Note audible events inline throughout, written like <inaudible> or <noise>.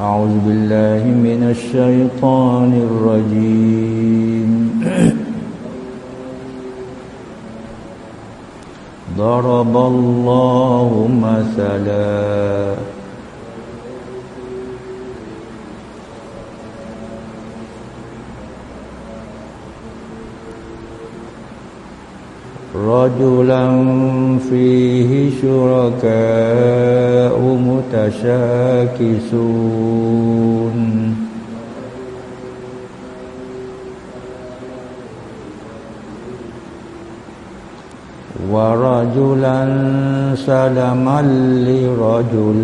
أعوذ بالله من الشيطان الرجيم. ضرب الله مثلا. رجلا فيه شركاء متشاكسون. ورجلا سلما لرجل.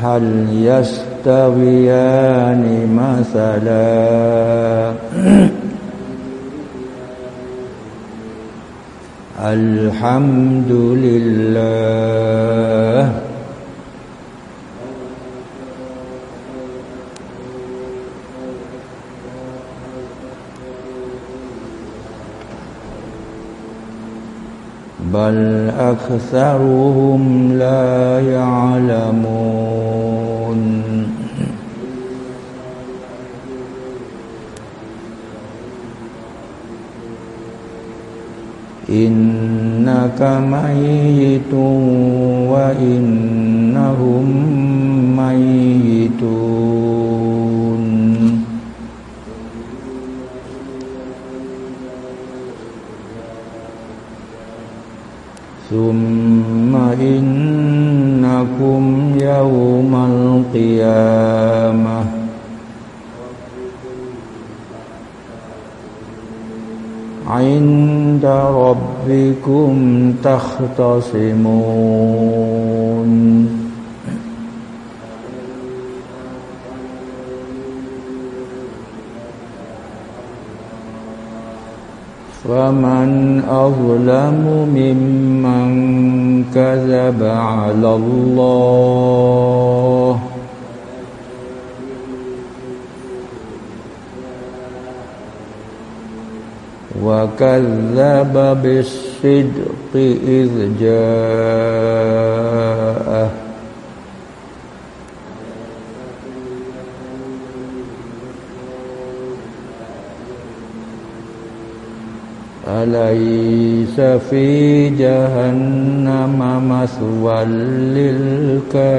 هل يستويان مثلا. الحمد لله. بل أكثرهم لا يعلمون. إنك ميت وإنهم ميتون ثم إنكم يوم القيامة عند ربكم تختصمون. فمن أظلم ممن كذب على الله. وكذب بالصدق إذ جاءه. أليس في جهنم مثوى للكافرين؟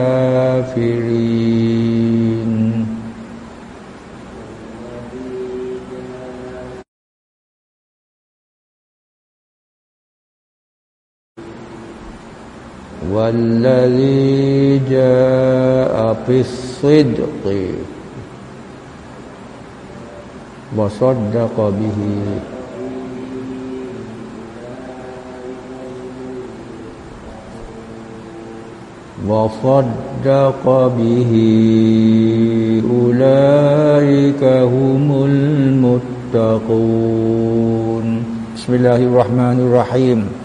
والذي جاء بالصدق وصدق به. وصدق به. أولئك هم المتقون. بسم الله الرحمن الرحيم.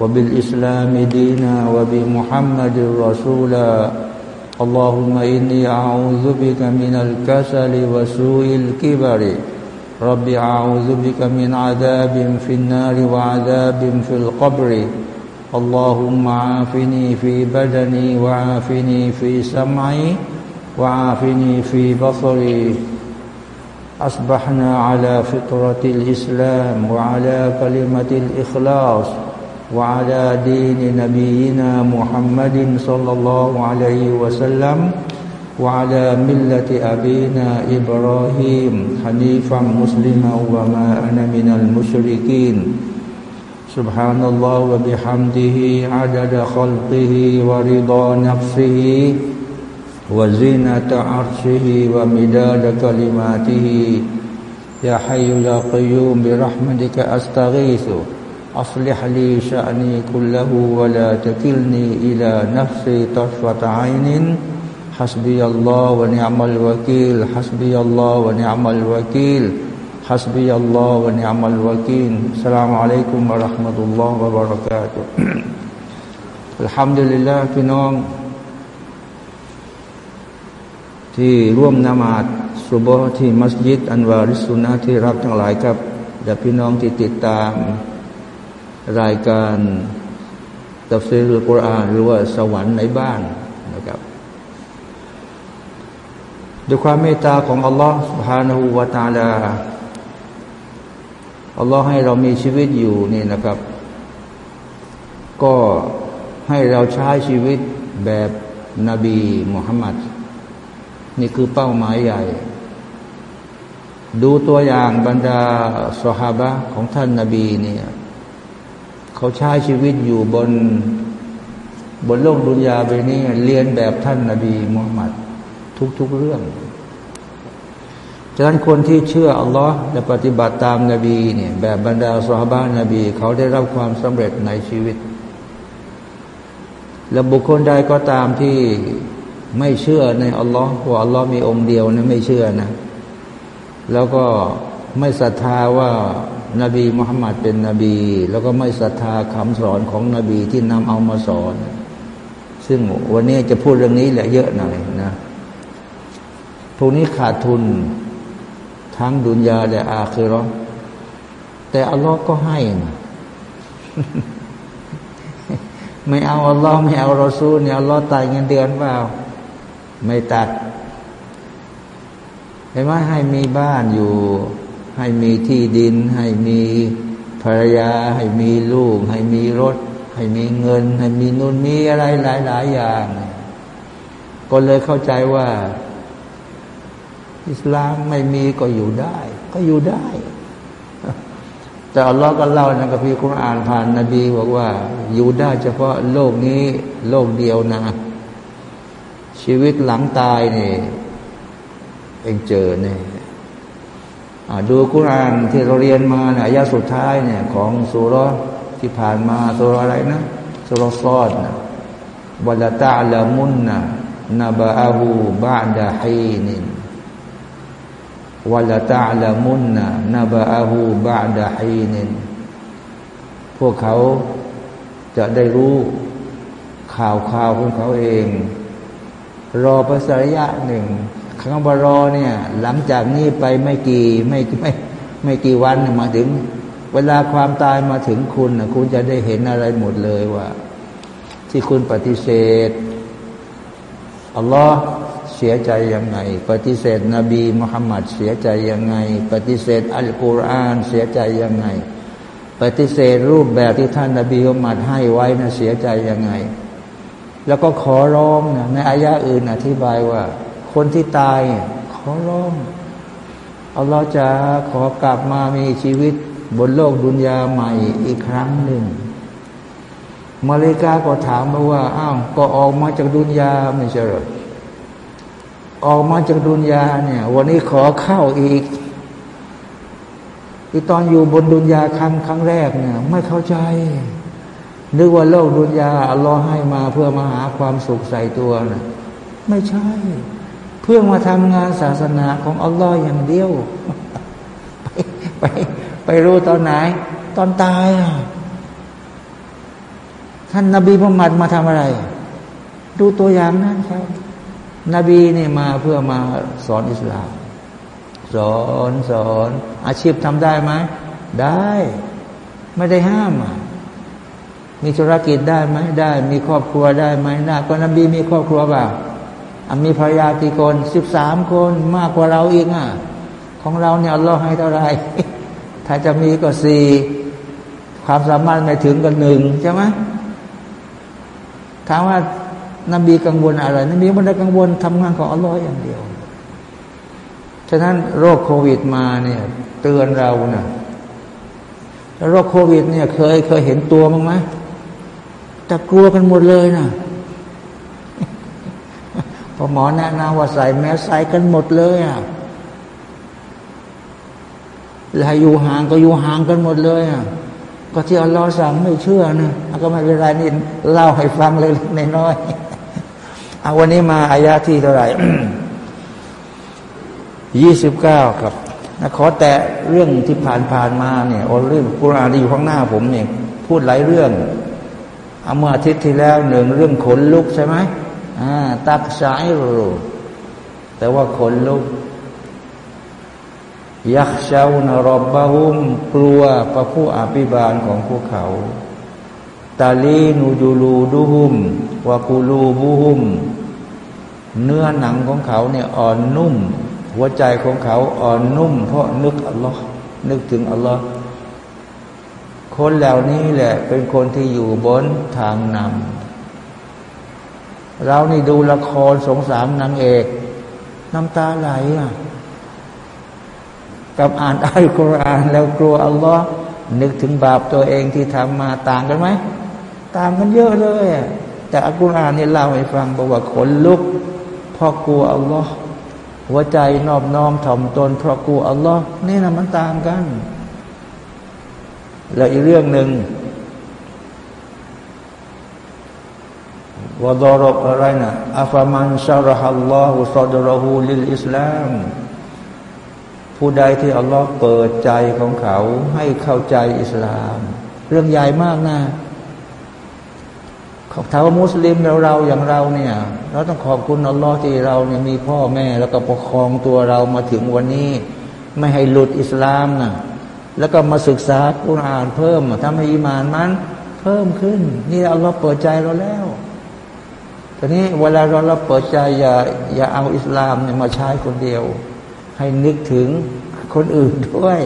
وبالإسلام دينا وبمحمد رسولا. اللهم إني أعوذ بك من الكسل وسوء الكبر. رب أعوذ بك من عذاب في النار وعذاب في القبر. اللهم عافني في بدني وعافني في سمعي وعافني في بصري. أصبحنا على فطرة الإسلام وعلى كلمة الإخلاص. وعلى دين نبينا محمد صلى الله عليه وسلم وعلى ملة أبينا إبراهيم حنيفا مسلما وما أنا من المشركين. سبحان الله وبحمده عدد خلقه ورضا نفسه وزينة عرشه ومداد كلماته. يا حي يا قيوم برحمتك أستغيث. أصلح لي شأني كله ولا تكلني إلى نفسي طرفة عين حسبي الله ونعم الوكيل حسبي الله ونعم الوكيل حسبي الله ونعم الوكيل السلام عليكم ورحمة الله وبركاته <clears throat> الحمد لله พี่น้องที่ร่วมนมาดสุบฮ์ที่มัสยิดอันวาริสุนนะที่รักทั้งหลายครับและพี่น้องที่ติดตาม รายการตัฟซีรุลกุรอานหรือว่าสวรรค์ในบ้านนะครับด้วยความเมตตาของอัลลอฮ์ سبحانه และ ت ع าลาอัลลอฮ์ให้เรามีชีวิตอยู่นี่นะครับ ก็ให้เราใช้ชีวิตแบบนบีมุฮัมมัดนี่คือเป้าหมายใหญ่ ดูตัวอย่างบรรดาสหฮาบะของท่านนาบีเนี่ย เขาใช้ชีวิตอยู่บน บนโลกดุนยาไปนี้เรียนแบบท่านนาบีมุฮัมมัดทุก ๆเรื่องฉะนั้นคนที่เชื่ออัลลอฮ์และปฏิบัติตามนาบีเนี่ยแบบบรรดาสหบ้านนบี เขาได้รับความสำเร็จในชีวิต และบุคคลใดก็ตามที่ไม่เชื่อในอัลลอฮ์ว่าอัลลอฮ์มีองค์เดียวนะไม่เชื่อนะ แล้วก็ไม่ศรัทธาว่า นบีมุฮัมมัดเป็นนบี แล้วก็ไม่ศรัทธาคำสอนของนบีที่นำเอามาสอน ซึ่งวันนี้จะพูดเรื่องนี้แหละเยอะหน่อยนะพวกนี้ขาดทุนทั้งดุนยาและอาคือรอแต่อัลลอฮ์ก็ให้นะไม่เอาอัลลอฮ์ไม่เอารอซูลเนี่ยอัลลอฮ์ตายเงินเดือนเปล่า ไม่ตัดเห็นไหมให้มีบ้านอยู่ ให้มีที่ดิน ให้มีภรรยา ให้มีลูก ให้มีรถ ให้มีเงิน ให้มีนู่นมีอะไรหลาย ๆ อย่าง ก็เลยเข้าใจว่า อิสลามไม่มีก็อยู่ได้ ก็อยู่ได้ แต่อัลลอฮ์ก็เล่าในกัมภีร์คุรอานผ่านนบีบอกว่า อยู่ได้เฉพาะโลกนี้โลกเดียวนะชีวิตหลังตายเนี่ยเองเจอเนี่ย ดูคุรานที่เราเรียนมาเนี่ยอายาสุดท้ายเนี่ยของสุรที่ผ่านมาสุรอะไรนะสุรซอดนะวัลตาละมุนนะนบะอาหูบาดาฮีนินวลตาละมุนนะนบะอาหูบาดาฮีนินพวกเขาจะได้รู้ข่าวข่าวของเขาเอง รอภาษระยะหนึ่ง คำว่ารอเนี่ยหลังจากนี้ไปไม่กี่ไม่ไม่ไม่กี่วันมาถึง เวลาความตายมาถึงคุณนะคุณจะได้เห็นอะไรหมดเลยว่า ที่คุณปฏิเสธอัลลอฮ์เสียใจยังไง ปฏิเสธ นบีมุฮัมมัดเสียใจยังไง ปฏิเสธอัลกุรอานเสียใจยังไง ปฏิเสธรูปแบบที่ท่านนบีมุฮัมมัดให้ไว้นะเสียใจยังไง แล้วก็ขอร้องนะในอายะอื่นอธิบายว่า คนที่ตายขอร้องอัลลอฮ์จะขอกลับมามีชีวิตบนโลกดุนยาใหม่อีกครั้งหนึ่งมาเลกาก็ถามมาว่า อ้าว ก็ออกมาจากดุนยาไม่ใช่หรอออกมาจากดุนยาเนี่ย วันนี้ขอเข้าอีกที่ตอนอยู่บนดุนยาครั้งครั้งแรกเนี่ย ไม่เข้าใจ นึกว่าโลกดุนยาอัลลอฮ์ให้มาเพื่อมาหาความสุขใส่ตัวนะไม่ใช่ พื่อมาทำงานศาสนาของอัลลอฮ์อย่างเดียวไปไปไปรู้ตอนไหน ตอนตายอะท่านนาบีมุฮัมมัดมาทำอะไร ดูตัวอย่างนั้นครับ นบีนี่มาเพื่อมาสอนอิสลาม สอนสอนอาชีพทำได้ไหมได้ ไม่ได้ห้ามอะมีธุรกิจได้ไหมได้ มีครอบครัวได้ไหมได้ก็นบีมีครอบครัวเปล่า มีภรรยากี่คนสิบสามคนมากกว่าเราอีกอะ ของเราเนี่ยอัลลอฮ์ให้เท่าไรถ้าจะมีก็สี่ความสามารถไม่ถึงก็หนึ่งใช่ไหมถามว่านบีกังวลอะไรนบีไม่ได้กังวลทำงานของอัลลอฮ์อย่างเดียว ฉะนั้นโรคโควิดมาเนี่ยเตือนเรานะโรคโควิดเนี่ยเคยเคยเห็นตัวมั้งไหมแต่กลัวกันหมดเลยนะ พอหมอแนะนำว่าใส่แมสใส่กันหมดเลยอะแล้วอยู่ห่างก็อยู่ห่างกันหมดเลยอะก็ที่อัลลอฮ์สั่งไม่เชื่อนะก็ไม่เป็นไรนี่เล่าให้ฟังเลยในน้อยเอาวันนี้มาอายาที่เท่าไหร่ยี่สิบเก้าครับนะขอแต่เรื่องที่ผ่านผ่านมาเนี่ยโอเรื่องกุรอานที่อยู่ข้างหน้าผมเนี่ยพูดหลายเรื่องเอาเมื่ออาทิตย์ที่แล้วหนึ่งเรื่องขนลุกใช่ไหม อ่าตักสายรูแต่ว่าขนลุกยักษ์ชาวนรบบะฮุมกลัวพระผู้อภิบาลของพวกเขา ตาลีนูจูลูดูหุมวากูลูบูหุม เนื้อหนังของเขาเนี่ยอ่อนนุ่ม หัวใจของเขาอ่อนนุ่ม เพราะนึกอัลลอฮ์นึกถึงอัลลอฮ์คนเหล่านี้แหละ เป็นคนที่อยู่บนทางนำ เรานี่ดูละครสงสารนางเอก น้ำตาไหลอะกับอ่านอัลกุรอานแล้วกลัวอัลลอฮ์นึกถึงบาปตัวเองที่ทำมาต่างกันไหมต่างกันเยอะเลยแต่อัลกุรอานนี่เล่าให้ฟังบอกว่าขนลุกเพราะกลัวอัลลอฮ์หัวใจนอบน้อมถ่อมตนเพราะกลัวอัลลอฮ์นี่นะมันต่างกัน แล้วอีกเรื่องหนึ่ง ว่าดรบอะไรนะอัฟมันชารฮัลลอฮุซอดรหูลิลอิสลามผู้ใดที่อัลลอฮ์เปิดใจของเขาให้เข้าใจอิสลาม เรื่องใหญ่มากนะขอบถาว่ามุสลิมเราเราอย่างเราเนี่ย เราต้องขอบคุณอัลลอฮ์ที่เราเนี่ยมีพ่อแม่ แล้วก็ปกครองตัวเรามาถึงวันนี้ ไม่ให้หลุดอิสลามนะแล้วก็มาศึกษาอุรานเพิ่มทำให้อีมานมัน เพิ่มขึ้น นี่อัลลอฮ์เปิดใจเราแล้ว ตอนนี้เวลาเราเราเปิดใจอย่าอย่าเอาอิสลามเนี่ยมาใช้คนเดียวให้นึกถึงคนอื่นด้วย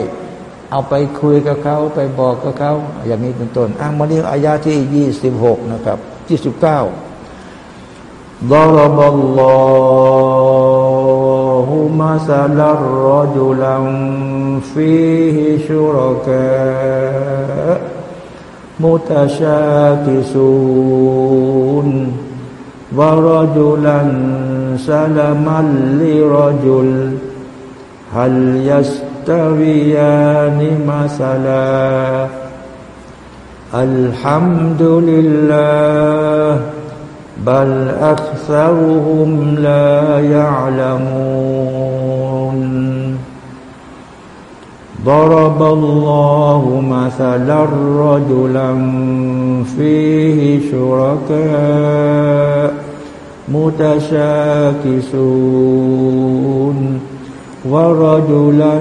เอาไปคุยกับเขาไปบอกกับเขาอย่างนี้เป็นต้นอ้างมานี้อายาที่ยี่สิบหกนะครับยี่สิบเก้า ضرب الله مثلا رجلا فيه شركاء متشاكسون ورجلا سلما لرجل هل يستويان مثلا الحمد لله بل أكثرهم لا يعلمون ضرب الله مثلا رجلا فيه شركاء متشاكسون ورجلا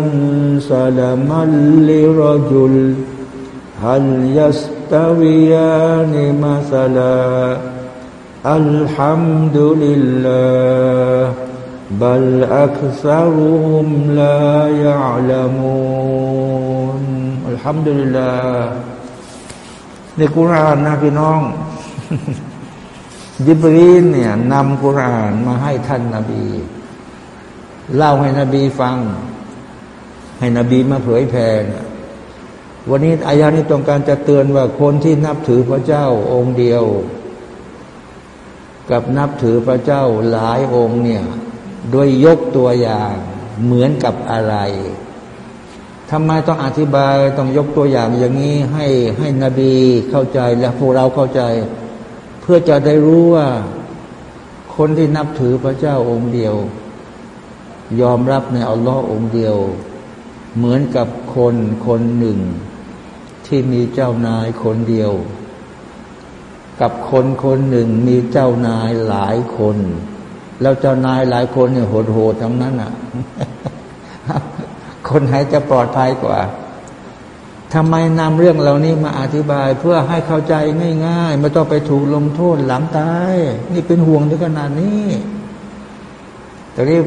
سلما لرجل هل يستويان مثلا الحمد لله بل أكثرهم لا يعلمون الحمد لله ในกุรานนะพี่น้อง ยิบรีนเนี่ยนำกุรานมาให้ท่านนาบี เล่าให้นบีฟัง ให้นบีมาเผยแผ่วันนี้อายานี้ต้องการจะเตือนว่าคนที่นับถือพระเจ้าองค์เดียว กับนับถือพระเจ้าหลายองค์เนี่ยโดยยกตัวอย่างเหมือนกับอะไรทำไมต้องอธิบายต้องยกตัวอย่างอย่างนี้ให้ให้นบีเข้าใจและพวกเราเข้าใจ เพื่อจะได้รู้ว่าคนที่นับถือพระเจ้าองค์เดียว ยอมรับในอัลลอฮ์องค์เดียว เหมือนกับคนคนหนึ่ง ที่มีเจ้านายคนเดียว กับคนคนหนึ่งมีเจ้านายหลายคน แล้วเจ้านายหลายคนเนี่ยโหดๆทั้งนั้นอะ คนไหนจะปลอดภัยกว่า ทำไมนำเรื่องเหล่านี้มาอธิบายเพื่อให้เข้าใจง่าย ๆ ไม่ต้องไปถูกลงโทษหลังตายนี่เป็นห่วงถึงขนาดนี้แต่นี้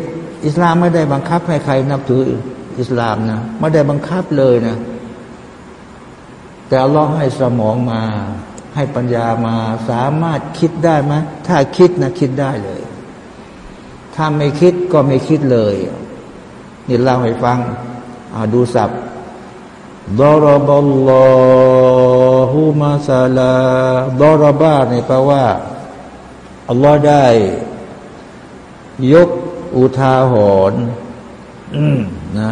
อิสลามไม่ได้บังคับให้ใครนับถืออิสลามนะไม่ได้บังคับเลยนะ แต่อัลอฮ์ให้สมองมา ให้ปัญญามาสามารถคิดได้ไหมถ้าคิดนะคิดได้เลย ถ้าไม่คิดก็ไม่คิดเลยนี่เล่าให้ฟังดูสับ ดรบัลลอฮุมาซาลาดรบาในแปลว่าอัลลอฮ์ได้ ยกอุทาหรณ์นะ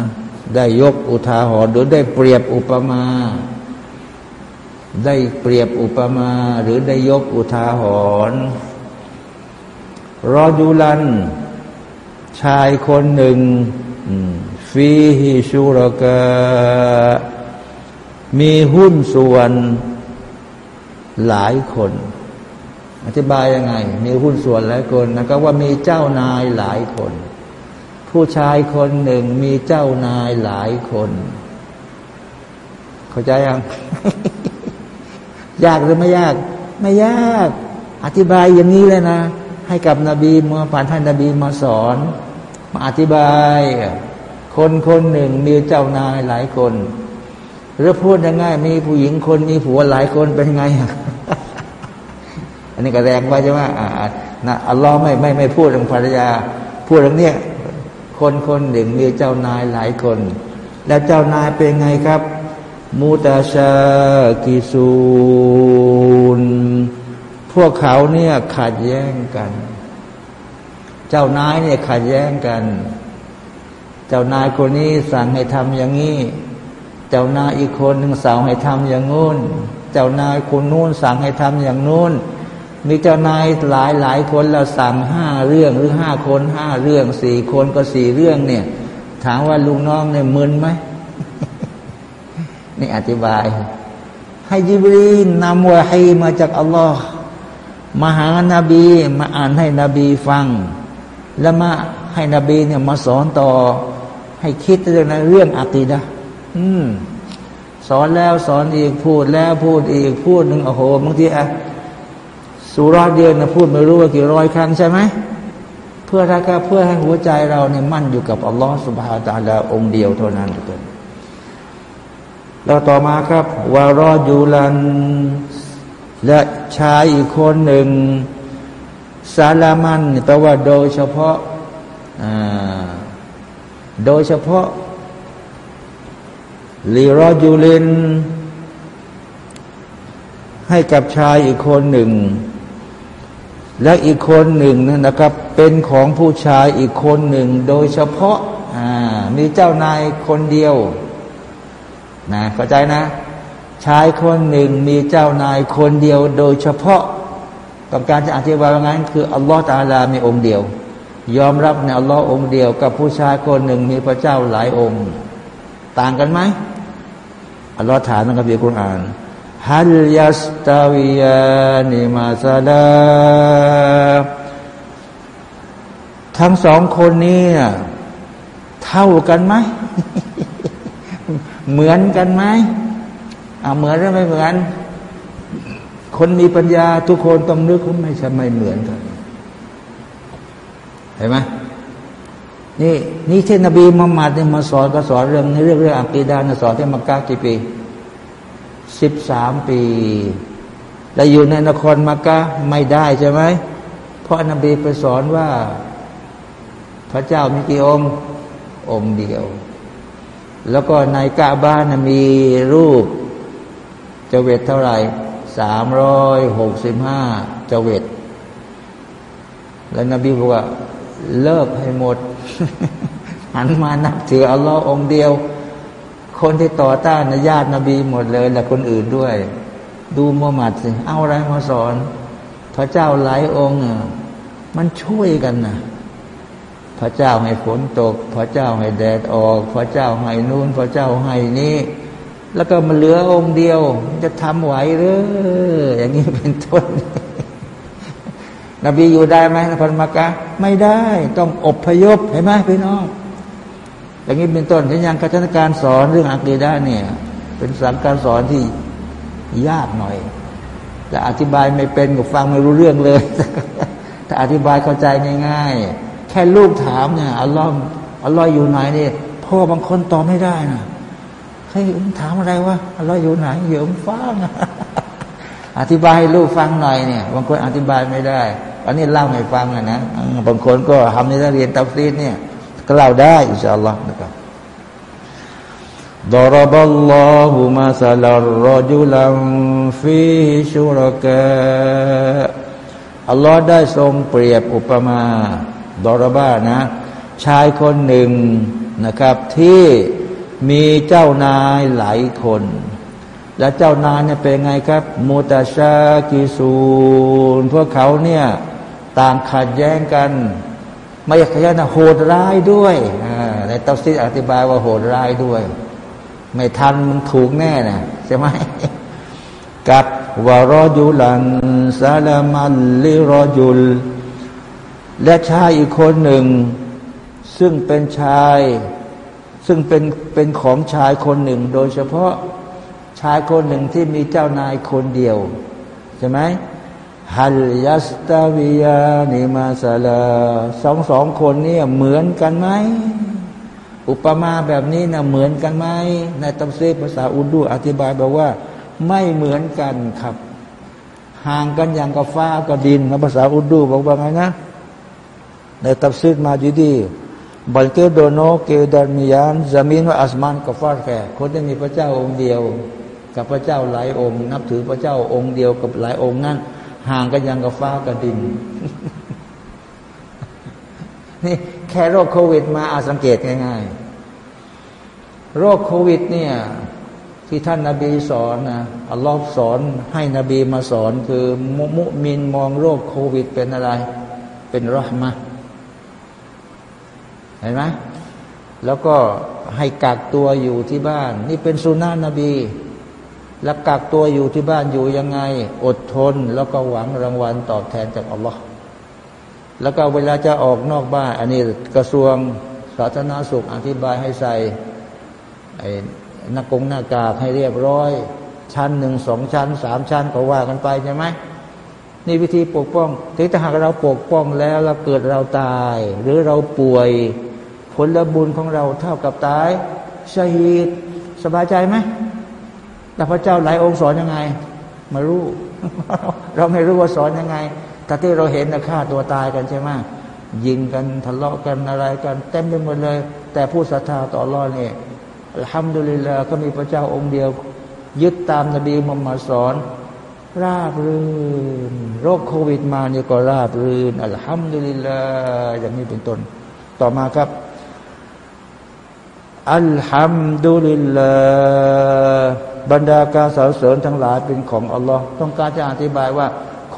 ได้ยกอุทาหรณ์หรือได้เปรียบอุปมา ได้เปรียบอุปมา หรือได้ยกอุทาหรณ์รอดูลัน ชายคนหนึ่งฟีฮิชูรกะ มีหุ้นส่วนหลายคน อธิบายยังไง มีหุ้นส่วนหลายคนนะก็ว่ามีเจ้านายหลายคน ผู้ชายคนหนึ่งมีเจ้านายหลายคน เข้าใจยัง ยากหรือไม่ยาก ไม่ยาก อธิบายอย่างนี้เลยนะ ให้กับนบีมาผ่านท่านนบีมาสอน มาอธิบาย คนคนหนึ่งมีเจ้านายหลายคน หรือพูดง่ายมีผู้หญิงคนมีผัวหลายคนเป็นไงอันนี้ก็แรงไปใช่ไหมนะอัลลอฮ์ไม่ไม่ไม่พูดเรื่องภรรยา พูดเรื่องเนี้ยคนคนหนึ่งมีเจ้านายหลายคน แล้วเจ้านายเป็นไงครับ มูตาชากิซูนพวกเขาเนี่ยขัดแย้งกัน เจ้านายเนี่ยขัดแย้งกัน เจ้านายคนนี้สั่งให้ทำอย่างนี้ จ้านายอีกคนหนึ่งสั่งให้ทำอย่างงู้น เจ้านายคนนู้นสั่งให้ทำอย่างนู้น มีเจ้านายหลายหลายคนเราสั่งห้าเรื่องหรือห้าคนห้าเรื่องสี่คนก็สี่เรื่องเนี่ย ถามว่าลุงน้องเนี่ยมึนไหมนี่อธิบาย ให้ยิบรีนนำวะให้มาจากอัลลอฮ์มาหานาบีมาอ่านให้นบีฟัง แล้วมาให้นบีเนี่ยมาสอนต่อ ให้คิดเรื่องเรื่องอักีดะ อืม สอนแล้วสอนอีกพูดแล้วพูดอีกพูดหนึ่งโอ้โหบางทีอะสุรอดเดียนนะพูดไม่รู้ว่ากี่ร้อยครั้งใช่ไหมเพื่อถ้าเพื่อให้หัวใจเราเนี่ยมั่นอยู่กับอัลลอฮฺสุบฮาตาลาองเดียวเท่านั้นทุกคนเราต่อมาครับวารอยูลัน และชายอีกคนหนึ่งซาลามันแปลว่าโดยเฉพาะโดยเฉพาะ ลีรอจูลิน ให้กับชายอีกคนหนึ่ง และอีกคนหนึ่งนะครับ เป็นของผู้ชายอีกคนหนึ่ง โดยเฉพาะมีเจ้านายคนเดียวนะเข้าใจนะ ชายคนหนึ่งมีเจ้านายคนเดียว โดยเฉพาะต้องการจะอธิบายว่างั้น คืออัลลอฮฺตาลามีองค์เดียว ยอมรับในอัลลอฮ์องค์เดียว กับผู้ชายคนหนึ่งมีพระเจ้าหลายองค์ ต่างกันไหมอัลลอฮ์ถามในคัมภีร์คุรอานฮัลยัสตาวิยานิมาซาลาทั้งสองคนนี้เท่ากันไหม เหมือนกันไหมเหมือนหรือไม่เหมือน คนมีปัญญาทุกคนต้องนึกว่าไม่ใช่ไม่เหมือนกัน เห็นไหม นี่นี่ที่นบีมุฮัมมัดเนี่ยมาสอนก็สอนเรื่องในเรื่องเรื่องอักีดานะสอนที่มักกะกี่ปีสิบสามปีแล้วอยู่ในนครมักกะไม่ได้ใช่ไหมเพราะนบีไปสอนว่า พระเจ้ามีกี่องค์ องค์เดียว แล้วก็ในกาบ้านมีรูปเจเวตเท่าไหร่สามร้อยหกสิบห้าเจเวตแล้วนบีบอกว่า เลิกให้หมด หันมานับถืออัลลอฮ์องเดียว คนที่ต่อต้านนญาตินบีหมดเลย และคนอื่นด้วย ดูมุฮัมหมัดสิเอาอะไรมาสอน พระเจ้าหลายองค์มันช่วยกันนะพระเจ้าให้ฝนตก พระเจ้าให้แดดออก พระเจ้าให้นูน่น พระเจ้าให้นี้แล้วก็มันเหลือองค์เดียว จะทำไหวหรืออย่างนี้เป็นต้น นบีอยู่ได้ไหมนครมักกะไม่ได้ต้องอบพยพเห็นไหมพี่น้อง อย่างนี้เป็นต้นที่ยังคณะการสอนเรื่องอักีดะเนี่ย เป็นสารการสอนที่ยากหน่อยแต่อธิบายไม่เป็นก็ฟังไม่รู้เรื่องเลยถ้าอธิบายเข้าใจง่ายๆ แค่ลูกถามเนี่ยอัลลอฮ์อัลลอฮ์อยู่ไหนเนี่ยพ่อบางคนตอบไม่ได้นะเฮ้ยถามอะไรวะอัลลอฮ์อยู่ไหนเยอะฟ้างอธิบายให้ลูกฟังหน่อยเนี่ยบางคนอธิบายไม่ได้ อันนี้เล่าให้ฟังนะนะบางคนก็ทำในเรียนตัฟซีดเนี่ยก็เล่าได้อินชาอัลลอฮ์นะครับดรบัลลอฮุมาซาลารอจุลัมฟีชุรกะอัลลอฮ์ได้ทรงเปรียบอุปมาดรบ้านะ ชายคนหนึ่งนะครับ ที่มีเจ้านายหลายคน และเจ้านายเนี่ยเป็นไงครับมูตาชากิซูนพวกเขาเนี่ย ต่างขัดแย้งกัน ไม่ขยันโหดร้ายด้วยในตัฟซีอธิบายว่าโหดร้ายด้วย ไม่ทันมันถูกแน่นะใช่ไหมกับวารจุลันซาลามัลลิรอจุล และชายอีกคนหนึ่ง ซึ่งเป็นชาย ซึ่งเป็นเป็นของชายคนหนึ่ง โดยเฉพาะชายคนหนึ่งที่มีเจ้านายคนเดียว ใช่ไหม ฮัลยัสตาวิยานิมาซาลาสองสองคนนี้เหมือนกันไหม อุปมาแบบนี้นะเหมือนกันไหม ในตัมซีภาษาอุดูอธิบายบอกว่า ไม่เหมือนกันครับ ห่างกันอย่างกับฟ้ากับดินนะภาษาอุดูบอกว่าไงนะ ในตัมซีมาจีดีบัลเกโดโนเกดามิยานจามินว่าอัสมานกับฟ้าแก่คนที่มีพระเจ้าองค์เดียว กับพระเจ้าหลายองค์ นับถือพระเจ้าองค์เดียวกับหลายองค์นั้น ห่างกันยังกับฟ้ากับดิน นี่แค่โรคโควิด มาอาสังเกตง่ายๆ โรคโควิด เนี่ย ที่ท่านนาบีสอนนะอัลลอฮ์สอนให้นบีมาสอน คือมุมุมินมองโรคโควิด เป็นอะไร เป็นรหมะเห็นไหมแล้วก็ให้กักตัวอยู่ที่บ้าน นี่เป็นสุนานะนบี แล้วกักตัวอยู่ที่บ้านอยู่ยังไง อดทน แล้วก็หวังรางวัลตอบแทนจากอัลลอฮ์แล้วก็เวลาจะออกนอกบ้าน อันนี้กระทรวงสาธารณสุขอธิบายให้ใส่ไอ้หน้ากงหน้ากากให้เรียบร้อย ชั้นหนึ่งสองชั้นสามชั้นก็ว่ากันไปใช่ไหมนี่วิธีปกป้องถ้าหากเราปกป้องแล้วเราเกิดเราตาย หรือเราป่วย ผลบุญของเราเท่ากับตายชฮีดสบายใจไหม แล้วพระเจ้าหลายองค์สอนยังไงมารู้ เราไม่รู้ว่าสอนยังไง แต่ที่เราเห็นนะฆ่าตัวตายกันใช่ไหมยิงกันทะเลาะกันอะไรกันเต็มไปหมดเลย แต่ผู้ศรัทธาต่อรอดเนี่ยทำดุลิลาก็มีพระเจ้าองค์เดียว ยึดตามนบีมุฮัมมัดสอนราบรื่น โรคโควิดมาเนี่ยก็ราบรื่นอัลฮัมดุลิลลาอย่างนี้เป็นต้น ต่อมาครับอัลฮัมดุลิลลา บรรดาการสรรเสริญทั้งหลายเป็นของอัลลอฮ์ต้องการจะอธิบายว่า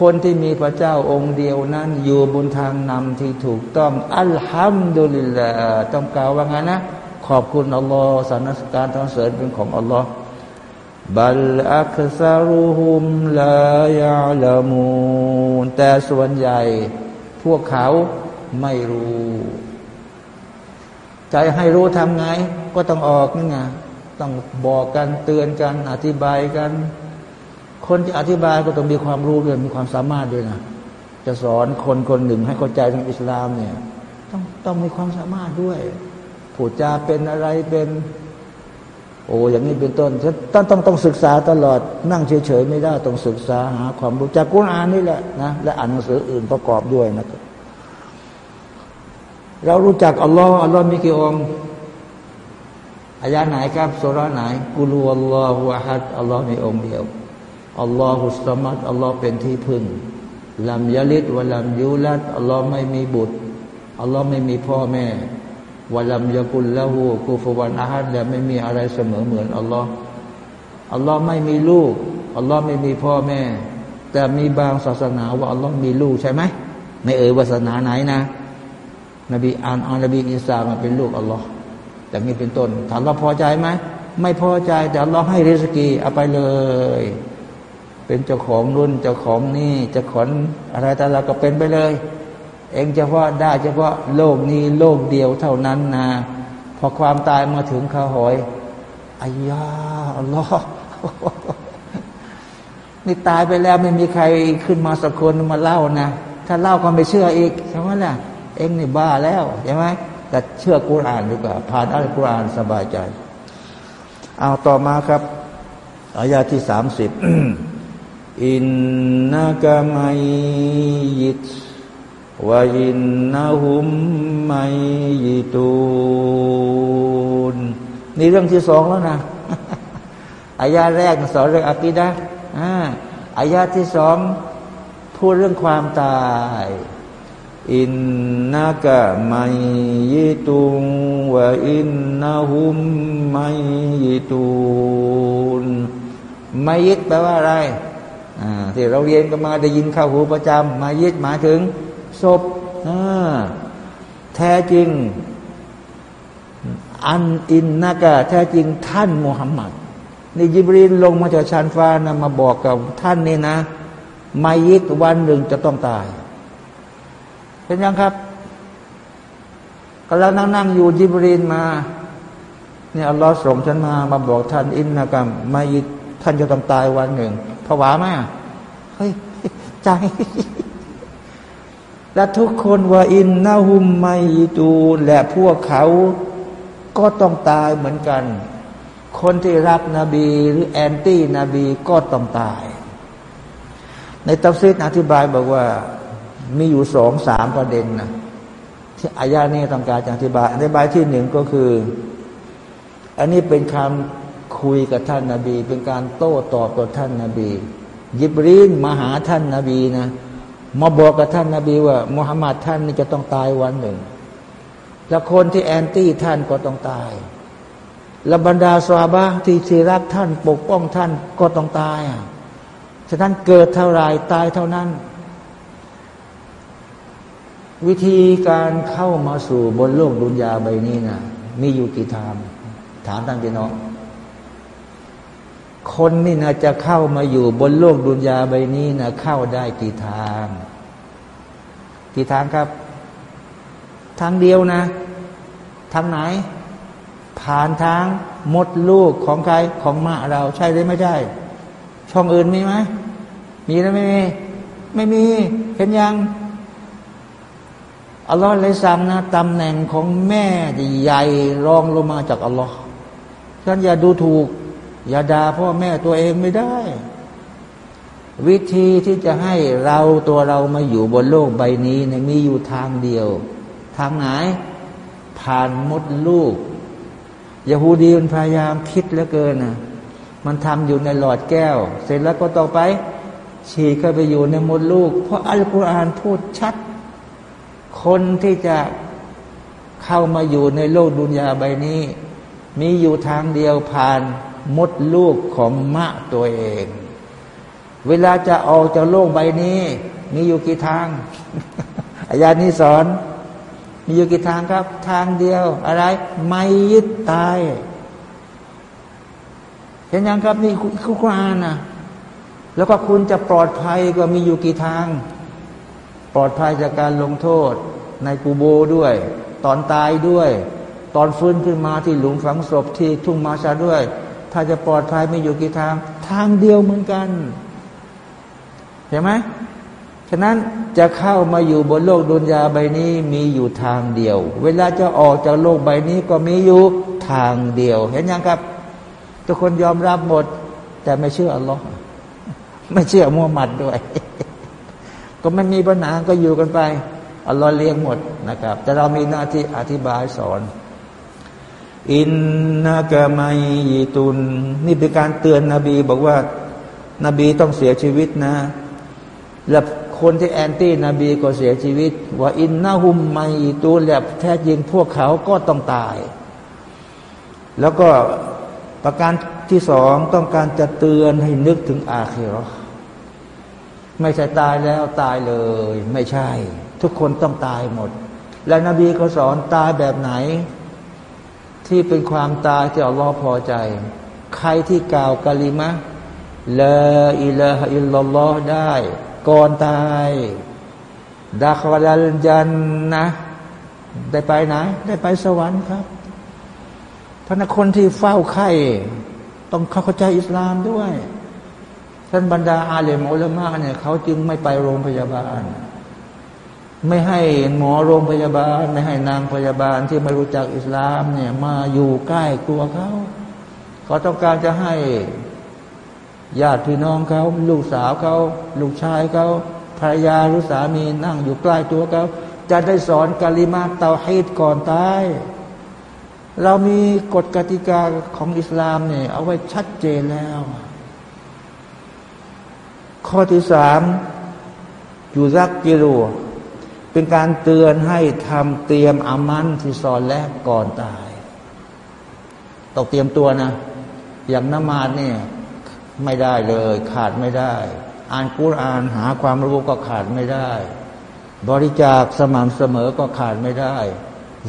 คนที่มีพระเจ้าองค์เดียวนั้นอยู่บนทางนำที่ถูกต้องอัลฮัมดุลิลลาต้องกล่าวว่าไงนะขอบคุณอัลลอฮ์สรรการสรรเสริญเป็นของอัลลอฮ์บัลอักซารุฮุมลายาลามูนแต่ส่วนใหญ่พวกเขาไม่รู้ ใจให้รู้ทำไง ก็ต้องออกนี่ไง ต้องบอกกันเตือนกันอธิบายกัน คนที่อธิบายก็ต้องมีความรู้ด้วยมีความสามารถด้วยนะจะสอนคนคนหนึ่งให้เข้าใจทางอิสลามเนี่ย ต้องต้องมีความสามารถด้วยผูดจาเป็นอะไรเป็น โอ้อย่างนี้เป็นต้นต้องต้องต้องศึกษาตลอดนั่งเฉยๆไม่ได้ต้องศึกษาหาความรู้จากกุณอ่านนี่แหละนะและอ่านหนังสืออื่นประกอบด้วยนะเรารู้จักอัลลอฮ์อัลลอฮ์มีกี่องค์ อายาไหนครับสุรไหนกุลูอัลลอฮฺวะฮัดอัลลอฮ์มีองค์เดียวอัลลอฮฺสมัดอัลลอฮ์เป็นที่พึ่งลำยาลิดวะลำยูลัดอัลลอฮ์ไม่มีบุตรอัลลอฮ์ไม่มีพ่อแม่วะลำยากุลละหูกูฟวันอาฮัดและไม่มีอะไรเสมอเหมือนอัลลอฮ์อัลลอฮ์ไม่มีลูกอัลลอฮ์ไม่มีพ่อแม่ แต่มีบางศาสนาว่าอัลลอฮ์มีลูกใช่ไหมในเอ่ยวาสนาไหนนะ นบีอ่านอันนบีอิสลามเป็นลูกอัลลอฮ์ อย่างนี้เป็นต้นถามเราพอใจไหมไม่พอใจแต่เราให้ริสกีเอาไปเลย เป็นเจ้าของรุ่นเจ้าของนี่เจ้าของอะไรแต่เราก็เป็นไปเลย เองเฉพาะได้เฉพาะโลกนี้โลกเดียวเท่านั้นนะพอความตายมาถึงข้าหอยอายาอัลลอฮ์นี่ตายไปแล้วไม่มีใครขึ้นมาสักคนมาเล่านะ ถ้าเล่าก็ไม่เชื่ออีกใช่ไหมล่ะ เองนี่บ้าแล้วใช่ไหม แต่เชื่อกุรานดีกว่าผ่านอัลกุรานสบายใจ เอาต่อมาครับอายาที่สามสิบอินนากะไมยิตวะอินนาหุมไมยิตูนนี่เรื่องที่สองแล้วนะอายาแรกสอนเรื่องอักิดะอายาที่สองพูดเรื่องความตาย อินนากะไมยิตุงวะอินนาหุมไมยิตูนไมยิตแปลว่าอะไรที่เราเรียนกันมาได้ยินข้าวหูประจำมายิตหมายถึงศพแท้จริง อันอินนากะแท้จริงท่านมุฮัมมัดนี่ยิบรีนลงมาจากชั้นฟ้านะมาบอกกับท่านนี่นะมายิตวันหนึ่งจะต้องตาย เป็นยังครับกำลังนั่งนั่งอยู่ยิบรีลมาเนี่ยอัลลอฮ์ส่งฉันมามาบอกท่านإنك ميت ท่านจะต้องตายวันหนึ่งผวาไหมเฮ้ยใจ และทุกคนوإنهم ميتونและพวกเขาก็ต้องตายเหมือนกัน คนที่รักนบีหรือ anti นบีก็ต้องตาย ในตัฟซีรอธิบายบอกว่า มีอยู่สองสามประเด็นนะที่อายานี้ต้องการจะอธิบายอธิบายที่หนึ่งก็คือ อันนี้เป็นคำคุยกับท่านนาบี เป็นการโต้ตอบกับท่านนาบี ยิบรีนมาหาท่านนาบีนะมาบอกกับท่านนาบีว่ามุฮัมมัดท่านนี่จะต้องตายวันหนึ่ง แล้วคนที่แอนตี้ท่านก็ต้องตาย และบรรดาสวาบะที่ที่รักท่านปกป้องท่านก็ต้องตายฉะนั้นเกิดเท่าไรตายเท่านั้น วิธีการเข้ามาสู่บนโลกดุนยาใบนี้นะมีอยู่กี่ทางถามท่านพี่น้องคนนี่นะจะเข้ามาอยู่บนโลกดุนยาใบนี้นะเข้าได้กี่ทางกี่ทางครับ ทางเดียวนะ ทางไหน ผ่านทางหมดลูกของใครของมาเราใช่หรือไม่ใช่ ช่องอื่นมีไหมมีหรือไม่มี ไม่มี เห็นยัง อัลลอฮ์เลยสั่งนะตำแหน่งของแม่ใหญ่รองลงมาจากอัลลอฮ์ท่านอย่าดูถูก อย่าด่าพ่อแม่ตัวเองไม่ได้ วิธีที่จะให้เราตัวเรามาอยู่บนโลกใบนี้เนี่ยมีอยู่ทางเดียว ทางไหน ผ่านมดลูกยาฮูดีมันพยายามคิดเหลือเกินนะมันทำอยู่ในหลอดแก้ว เสร็จแล้วก็ต่อไป ฉีดเข้าไปอยู่ในมดลูก เพราะอัลกุรอานพูดชัด คนที่จะเข้ามาอยู่ในโลกดุนยาใบนี้ มีอยู่ทางเดียวผ่านมดลูกของมะตัวเอง เวลาจะออกจากโลกใบนี้ มีอยู่กี่ทาง อายานี้สอน มีอยู่กี่ทางครับ ทางเดียว อะไร ไม่ยึดตาย เห็นยังครับนี่คุกรานนะแล้วก็คุณจะปลอดภัยก็มีอยู่กี่ทาง ลอดภัยจากการลงโทษ ในกูโบด้วย ตอนตายด้วย ตอนฟื้นขึ้นมาที่หลุมฝังศพที่ทุ่งมาชาด้วย ถ้าจะปลอดภัยไม่อยู่กี่ทาง ทางเดียวเหมือนกันเห็นไหมฉะนั้นจะเข้ามาอยู่บนโลกดุนยาใบนี้มีอยู่ทางเดียว เวลาจะออกจากโลกใบนี้ก็มีอยู่ทางเดียว เห็นยังครับ ทุกคนยอมรับหมด แต่ไม่เชื่ออัลลอฮ์ไม่เชื่อมุฮัมมัดด้วย ก็ไม่มีปัญหาก็อยู่กันไปอัลลอฮ์เลี้ยงหมดนะครับ แต่เรามีหน้าที่อธิบายสอน อินนากะไมยีตุน นี่เป็นการเตือนนบี บอกว่า นบีต้องเสียชีวิตนะ และคนที่แอนตี้นบีก็เสียชีวิต ว่าอินนาหุมไมยีตุนและแท้จริงพวกเขาก็ต้องตาย แล้วก็ประการที่สองต้องการจะเตือนให้นึกถึงอาคีรอ ไม่ใช่ตายแล้วตายเลย ไม่ใช่ ทุกคนต้องตายหมด และนบีเขาสอนตายแบบไหน ที่เป็นความตายที่อัลลอฮ์พอใจ ใครที่กล่าวกะลิมะละอิละฮอิลลัลลอฮ์ได้ ก่อนตายดาคาลจันนะได้ไปไหน ได้ไปสวรรค์ครับพระนคนที่เฝ้าไข่ ต้องเข้าใจอิสลามด้วย ท่านบรรดาอาเลมอลมะเนี่ยเขาจึงไม่ไปโรงพยาบาล ไม่ให้หมอโรงพยาบาล ไม่ให้นางพยาบาลที่ไม่รู้จักอิสลามเนี่ยมาอยู่ใกล้ตัวเขาเขาต้องการจะให้ญาติพี่น้องเขาลูกสาวเขาลูกชายเขาภรรยาหรือสามีนั่งอยู่ใกล้ตัวเขาจะได้สอนกาลิมาเตาฮีดก่อนตายเรามีกฎกติกาของอิสลามเนี่ยเอาไว้ชัดเจนแล้ว ข้อที่สามอยู่รักกิรูเป็นการเตือนให้ทำเตรียมอามันที่สอนแรกก่อนตายต้องเตรียมตัวนะ อย่างนมาดเนี่ยไม่ได้เลย ขาดไม่ได้ อ่านกุรอานหาความรู้ก็ขาดไม่ได้ บริจาคสม่ำเสมอก็ขาดไม่ได้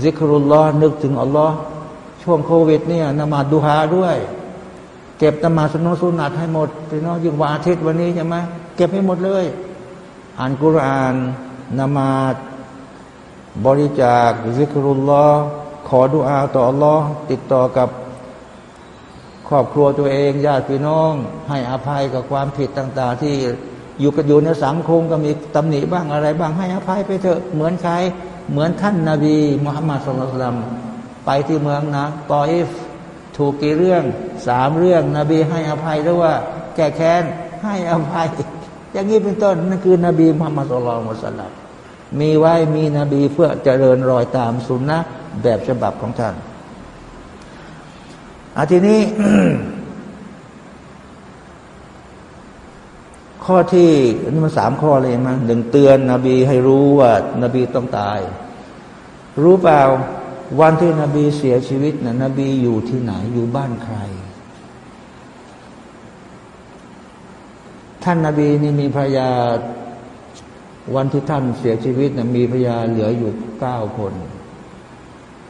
ซิกรุลลอ์นึกถึงอัลลอฮ์ช่วงโควิดเนี่ยนมาดดูฮาด้วย เก็บนมาสนุสุนัตให้หมดพี่น้องยิ่งวันอาทิตย์วันนี้ใช่ไหมเก็บให้หมดเลย อ่านกุรานนมาดบริจาคซิกรุลลอขอดุอาต่ออัลลอฮ์ติดต่อกับครอบครัวตัวเองญาติพี่น้อง ให้อภัยกับความผิดต่าง ๆ ที่อยู่กันอยู่ในสังคมก็มีตำหนิบ้างอะไรบ้างให้อภัยไปเถอะเหมือนใครเหมือนท่านนาบีมุฮัมมัดสุลตัลไปที่เมืองนะตออิฟ ถูกกี่เรื่องสามเรื่อง นบีให้อภัยหรือว่า แก้แค้นให้อภัย อย่างนี้เป็นต้นนั่นคือนบีมุฮัมมัดสุลตัลลัมมีไว้มีนบีเพื่อเจริญรอยตามสุนนะแบบฉบับของท่านอาทีนี้ ข้อที่นนี้มันสามข้อเลยมั้งหนึ่งเตือนนบีให้รู้ว่า นบีต้องตาย รู้เปล่า วันที่นบีเสียชีวิตนะ่ะนบีอยู่ที่ไหนอยู่บ้านใคร ท่านนาบีนี่มีภรรยาวันที่ท่านเสียชีวิตนะมีภรรยาเหลืออยู่เก้าคน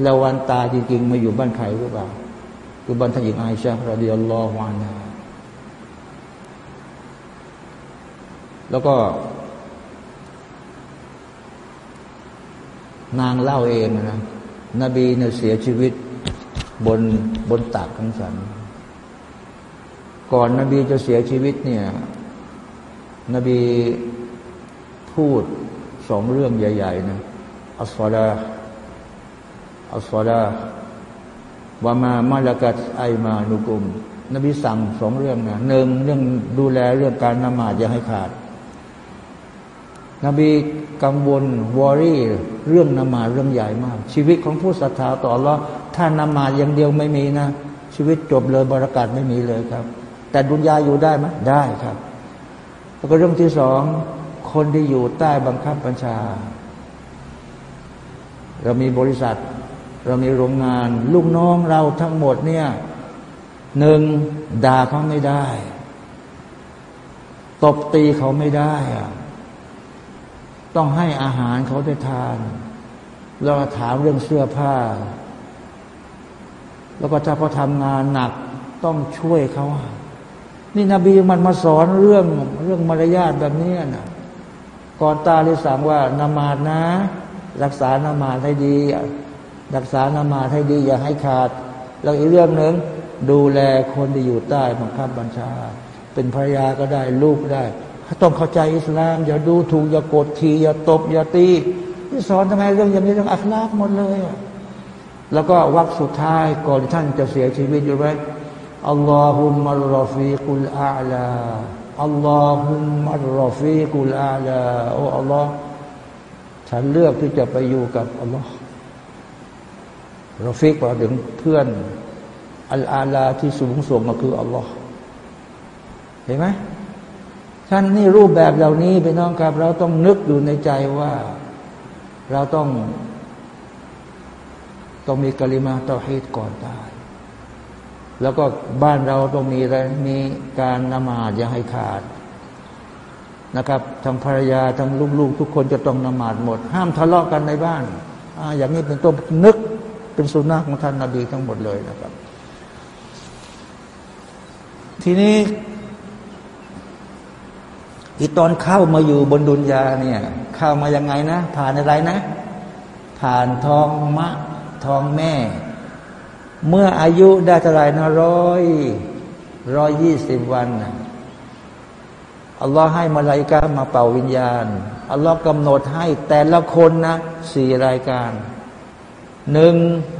แล้ววันตายจริงๆมาอยู่บ้านใครหรือเปล่าคือบันทหญิงไอชาระดิยัลลอฮวานาแล้วก็ นางเล่าเองนะ นบีเนี่ยเสียชีวิตบนบนตักของฉัน ก่อนนบีจะเสียชีวิตเนี่ย นบีพูดสองเรื่องใหญ่ ๆ นะอัสฟาดาอัสฟาดาวามามาลกัดไอมานุกุม นบีสั่งสองเรื่องนะหนึ่งเรื่องดูแลเรื่องการนมาดอย่าให้ขาด นบีกังวลวอรี่เรื่องนมาเรื่องใหญ่มาก ชีวิตของผู้ศรัทธาต่อรอถ้านมาอย่างเดียวไม่มีนะ ชีวิตจบเลยบรากัดไม่มีเลยครับ แต่ดุนยาอยู่ได้ไหมได้ครับ แล้วก็เรื่องที่สองคนที่อยู่ใต้บังคับบัญชา เรามีบริษัท เรามีโรงงาน ลูกน้องเราทั้งหมดเนี่ยหนึ่งด่าเขาไม่ได้ ตบตีเขาไม่ได้อะ ต้องให้อาหารเขาได้ทาน แล้วถามเรื่องเสื้อผ้า แล้วก็ถ้าเขาทำงานหนักต้องช่วยเขา นี่นบีมันมาสอนเรื่องเรื่องมารยาทแบบนี้นะก่อนตาเลยสั่งว่านามาดนะ รักษานามาดให้ดี รักษานามาให้ดี อย่าให้ขาด แล้วอีกเรื่องหนึ่งดูแลคนที่อยู่ใต้บังคับบัญชา เป็นภรรยาก็ได้ลูกได้ ต้องเข้าใจอิสลาม อย่าดูถูกอย่ากดขี่อย่าตบ อย่าตีที่สอนทำไมเรื่องอย่างนี้เรื่องอัคลากหมดเลยแล้วก็วักสุดท้ายก่อนท่านจะเสียชีวิตอยู่ไหมอัลลอฮุมอัลรอฟีกุลอาลาอัลลอฮุมอัลรอฟีกุลอาลาโอ้อัลลอฮ์ฉันเลือกที่จะไปอยู่กับอัลลอฮ์ราฟิกว่าถึงเพื่อนอัลอาลาที่สูงส่งก็คืออัลลอฮ์เห็นไหม ท่านนี่รูปแบบเหล่านี้ไปน้องครับ เราต้องนึกอยู่ในใจว่า เราต้องต้องมีกลิมาต่อฮีตก่อนตายแล้วก็บ้านเราต้องมีอะไรมีการนมาดอย่าให้ขาดนะครับทั้งภรรยาทั้งลูกๆ ทุกคนจะต้องนมาดหมด ห้ามทะเลาะกันในบ้านออย่างนี้เป็นต้นนึกเป็นสุนัขของท่านนาบีทั้งหมดเลยนะครับ ทีนี้ อีตอนเข้ามาอยู่บนดุนยาเนี่ยเข้ามายังไงนะ ผ่านอะไรนะ ผ่านทองมะทองแม่ เมื่ออายุได้เท่าไรนะร้อยร้อยยี่สิบวันอัลลอฮ์ให้มาลายกามาเป่าวิญญาณอัลลอฮ์กำหนดให้แต่ละคนนะสี่รายการหนึ่ง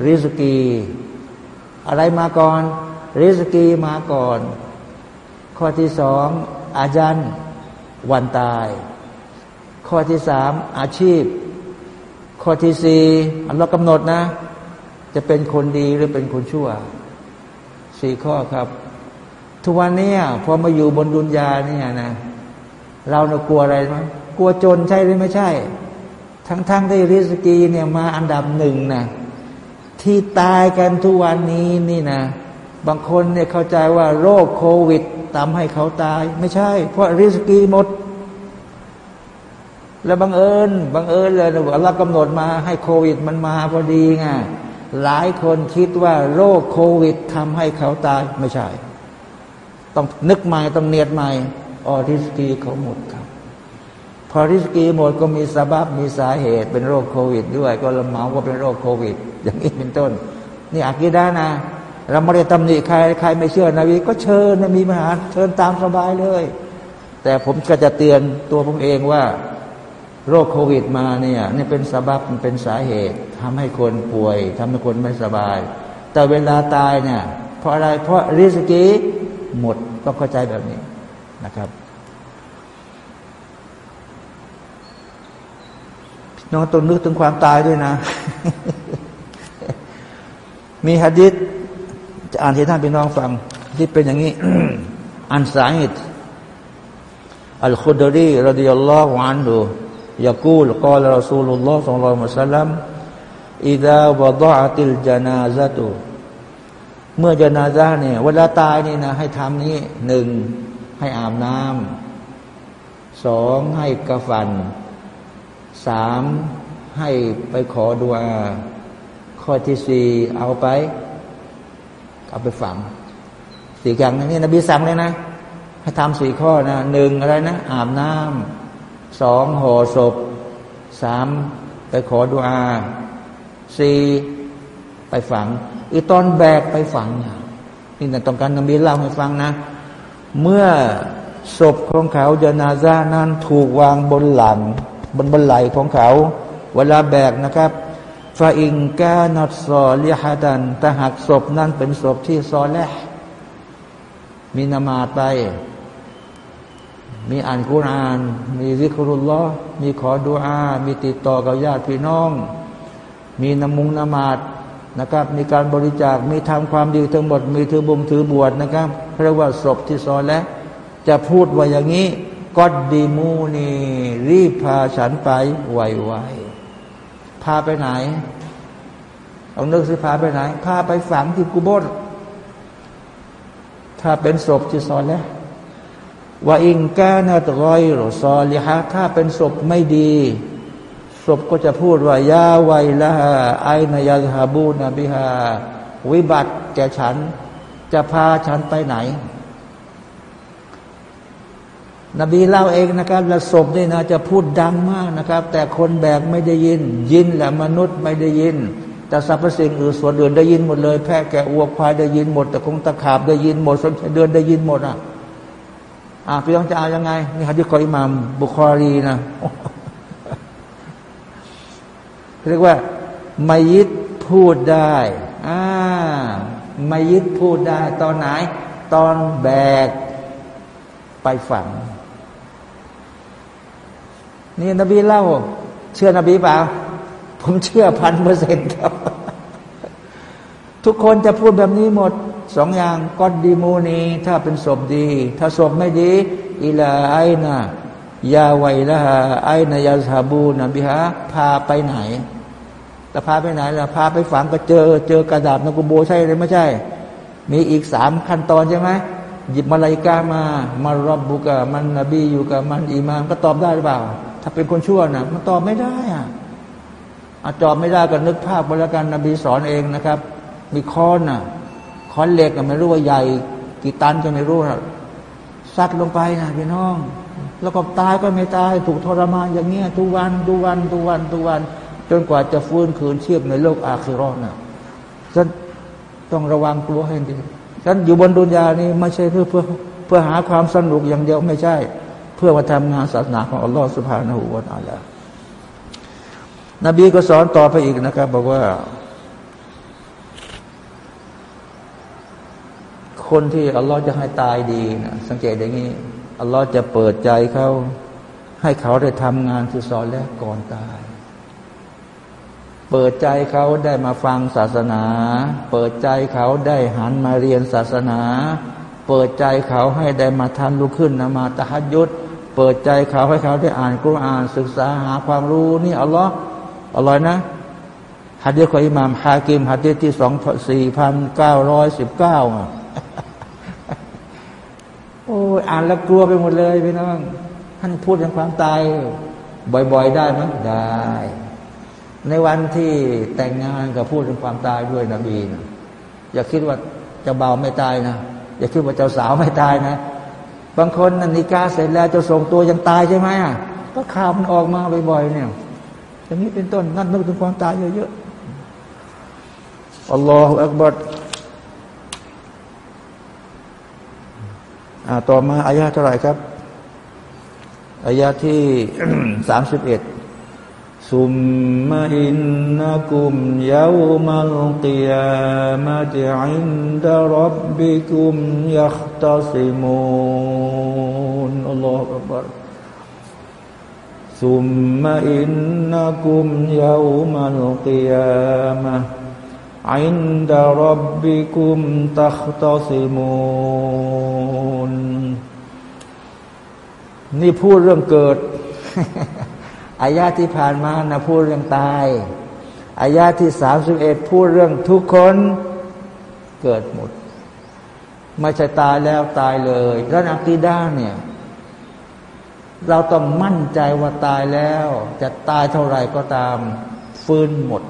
ริสกี อะไรมาก่อน ริสกีมาก่อน ข้อที่สองอาจารย์ วันตาย ข้อที่สามอาชีพ ข้อที่สี่อัลลอฮ์กำหนดนะ จะเป็นคนดีหรือเป็นคนชั่วสี่ข้อครับ ทุกวันนี้พอมาอยู่บนดุนยาเนี่ยนะ เราเนะกลัวอะไรไหมกลัวจนใช่หรือไม่ใช่ ทั้งๆทที่ริสกีเนี่ยมาอันดับหนึ่งนะที่ตายกันทุกวันนี้นี่นะ บางคนเนี่ยเข้าใจว่าโรคโควิด ทำให้เขาตาย ไม่ใช่ เพราะริสกีหมด แล้วบังเอิญบังเอิญเลยอัลลอฮ์กำหนดมาให้โควิดมันมาพอดีไงหลายคนคิดว่าโรคโควิดทำให้เขาตายไม่ใช่ ต้องนึกใหม่ต้องเนียดใหม่ออริสกีเขาหมดครับ พอริสกีหมดก็มีสาบับมีสาเหตุเป็นโรคโควิด ด้วย ก็ละเมาว่าเป็นโรคโควิด อย่างนี้เป็นต้น นี่อากิดานะ เราไม่ได้ตำหนิใครใครไม่เชื่อนบีก็เชิญนะมีมหาเชิญตามสบายเลย แต่ผมก็จะเตือนตัวผมเองว่า โรคโควิดมาเนี่ยนี่เป็นสาบับมันเป็นสาเหตุทำให้คนป่วยทำให้คนไม่สบาย แต่เวลาตายเนี่ยเพราะอะไรเพราะริสกีหมดต้องเข้าใจแบบนี้นะครับน้องต้องนึกถึงความตายด้วยนะ มีฮะดิษ จะอ่านให้ท่านพี่น้องฟัง ที่เป็นอย่างนี้ อันสาอิดอัลคุดรีรดิยัลลอฮุอันดูยากูลกอลรอซูลุลลอฮ์สัลลัลลอฮุอะสัลลัมอิดาวะดะติลจานาซะตุเมื่อจานาซาเนี่ยเวลาตายนี่นะ ให้ทำนี้หนึ่งให้อาบน้ำสองให้กระฟันสามให้ไปขอดุอาข้อที่สี่เอาไป เอาไปฝังสี่อย่างนี่นบีสั่งเลยนะให้ทำสี่ข้อนะหนึ่งอะไรนะ อาบน้ำสองห่อศพสามไปขอดุอาสี่ไปฝัง อีตอนแบกไปฝังนี่แต่ต้องการนบีเล่าให้ฟังนะ เมื่อศพของเขาจนาซานั้นถูกวางบนหลัง บนบนไหลของเขา เวลาแบกนะครับ ฟาอิงกานัดซอลิฮัดันถ้าหากศพนั้นเป็นศพที่ซอแลมีนามาไป มีอ่านกุรอาน มีซิกรุลลอมีขอดุอา มีติดต่อกับญาติพี่น้อง มีนมุงนมาดนะครับ มีการบริจาค มีทำความดีทั้งหมด มีถือบุมถือบวชนะครับเรียกว่าศพที่ซอแลจะพูดว่าอย่างนี้กอดดีมูนีรีบพาฉันไปไวๆาไปไหน เอานึกสิพาไปไหน พาไปฝังที่กุโบสถ้าเป็นศพที่ซอนแล้วว่าอิงกานาตรอยหรือซอลิฮะถ้าเป็นศพไม่ดีศพก็จะพูดว่ายาไวละไอนายาฮาบูนบิฮาวิบัติแก่ฉัน จะพาฉันไปไหน นบีเล่าเองนะครับและศพนี่นะจะพูดดังมากนะครับ แต่คนแบกไม่ได้ยิน ยินและมนุษย์ไม่ได้ยิน แต่สรรพสิ่งอื่นส่วนอื่นได้ยินหมดเลย แพะแกะวัวควายได้ยินหมด แต่คงตะขาบได้ยินหมดสนเดินได้ยินหมดอะอ่าพี่ต้องจะเอายังไง นี่ฮะที่คอยอิมามบุคอรีนะเรียกว่ามายิดพูดได้อ่ามายิดพูดได้ ตอนไหน ตอนแบกไปฝัง นี่นบีเล่า เชื่อนบีเปล่า ผมเชื่อพันเปอร์เซ็นต์ครับ ทุกคนจะพูดแบบนี้หมดสองอย่างกอดดีมูนีถ้าเป็นศพดี ถ้าศพไม่ดีอิลาไอนะยาไวละฮะไอนายาซาบูนะบิฮะพาไปไหนแต่พาไปไหนล่ะพาไปฝังก็เจอ เจอกระดาษนกุโบใช่หรือไม่ใช่ มีอีกสามขั้นตอนใช่ไหมหยิบมาลายกามา มารบบุกะมันนบีอยู่กับมันอิมามก็ตอบได้หรือเปล่า ถ้าเป็นคนชั่วนะมันตอบไม่ได้อะอาจอบไม่ได้ก็นึกภาพบริการนบีสอนเองนะครับ มีค้อนน่ะค้อนเหล็กไม่รู้ว่าใหญ่ กี่ตันก็ไม่รู้นะซัดลงไปนะพี่น้อง แล้วก็ตายก็ไม่ตาย ถูกทรมานอย่างเงี้ยทุกวันทุกวันทุกวันทุกวัน จนกว่าจะฟื้นคืนเชียบในโลกอาคิรอนนะฉันต้องระวังกลัวให้ดีฉันอยู่บนดุนยานี้ไม่ใช่เพื่อเพื่อเพื่อหาความสนุกอย่างเดียวไม่ใช่ เพื่อมาทำงานศาสนาของอัลลอฮฺสุบฮานหูวาตาลานบีก็สอนต่อไปอีกนะครับ บอกว่า คนที่อัลลอฮ์จะให้ตายดีนะสังเกตอย่างนี้อัลลอฮ์จะเปิดใจเขาให้เขาได้ทำงานที่สอนแล้วก่อนตายเปิดใจเขาได้มาฟังศาสนา เปิดใจเขาได้หันมาเรียนศาสนา เปิดใจเขาให้ได้มาทำลุกขึ้นนมาตะฮัดยุด เปิดใจเขาให้เขาได้อ่านกุรอาน ศึกษาหาความรู้นี่อัลลอฮ์อัลลอฮ์นะฮัดเดียของอิหม่ามฮากิมฮัดเดียที่สองสี่พันเก้าร้อยสิบเก้าโอ้อ่านแล้วกลัวไปหมดเลยพี่น้องท่านพูดถึงความตาย บ่อย ๆ ได้ไหมได้ ในวันที่แต่งงานกับพูดถึงความตายด้วยนบีนะอย่าคิดว่าเจ้าบ่าวไม่ตายนะ อย่าคิดว่าเจ้าสาวไม่ตายนะ บางคนนิกาเสร็จแล้วจะส่งตัวยังตายใช่ไหมอะก็ข่าวมันออกมาบ่อยๆเนี่ยอย่างนี้เป็นต้นนั่นนึกถึงความตายเยอะๆอัลลอฮฺอักบัรต่อมาอายาเท่าไหร่ครับอายาที่สามสิบเอ็ดซุมมาอินนักุมยาวมัลกิยามะติอินดารับบิกุมยัค ตัสิมูนอัลลอฮฺอักบารซุมมาอินนักุมยาวมัลกิยามะ عند ربكم تختصمون นี่พูดเรื่องเกิด อายาที่ผ่านมานะพูดเรื่องตาย อายาที่สามสิบเอ็ดพูดเรื่องทุกคนเกิดหมด ไม่ใช่ตายแล้วตายเลยแล้วอักีด้าเนี่ย เราต้องมั่นใจว่าตายแล้ว จะตายเท่าไหร่ก็ตาม ฟื้นหมด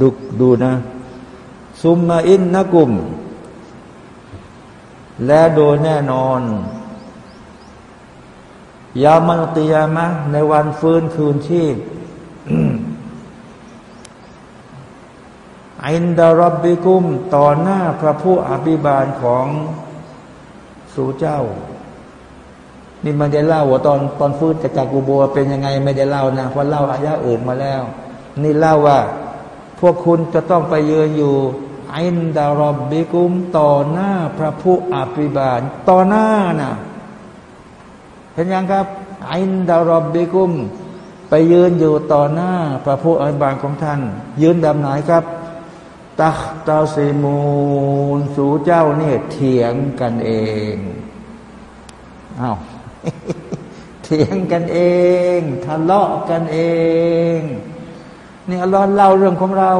ดูดูนะ ซุมมาอินนะกุม และโดยแน่นอน ยามันติยามะในวันฟื้นคืนชีพ อินดารบบิกุมต่อหน้าพระผู้อภิบาลของสู่เจ้า นี่มันได้เล่าว่าตอนตอนฟื้นจากกูโบเป็นยังไงไม่ได้เล่านะเพราะเล่าอายะอื่นมาแล้ว นี่เล่าว่า พวกคุณจะต้องไปยืนอยู่عند ربكمต่อหน้าพระผู้อภิบาล ต่อหน้านะเห็นยังครับعند ربكم ไปยืนอยู่ต่อหน้าพระผู้อภิบาลของท่าน ยืนแบบไหนครับ تختصمونสู่เจ้าเนี่ยเถียงกันเองอ้าวเถียงกันเอง ทะเลาะกันเองนี่อัลลอฮ์เล่าเรื่องของเรา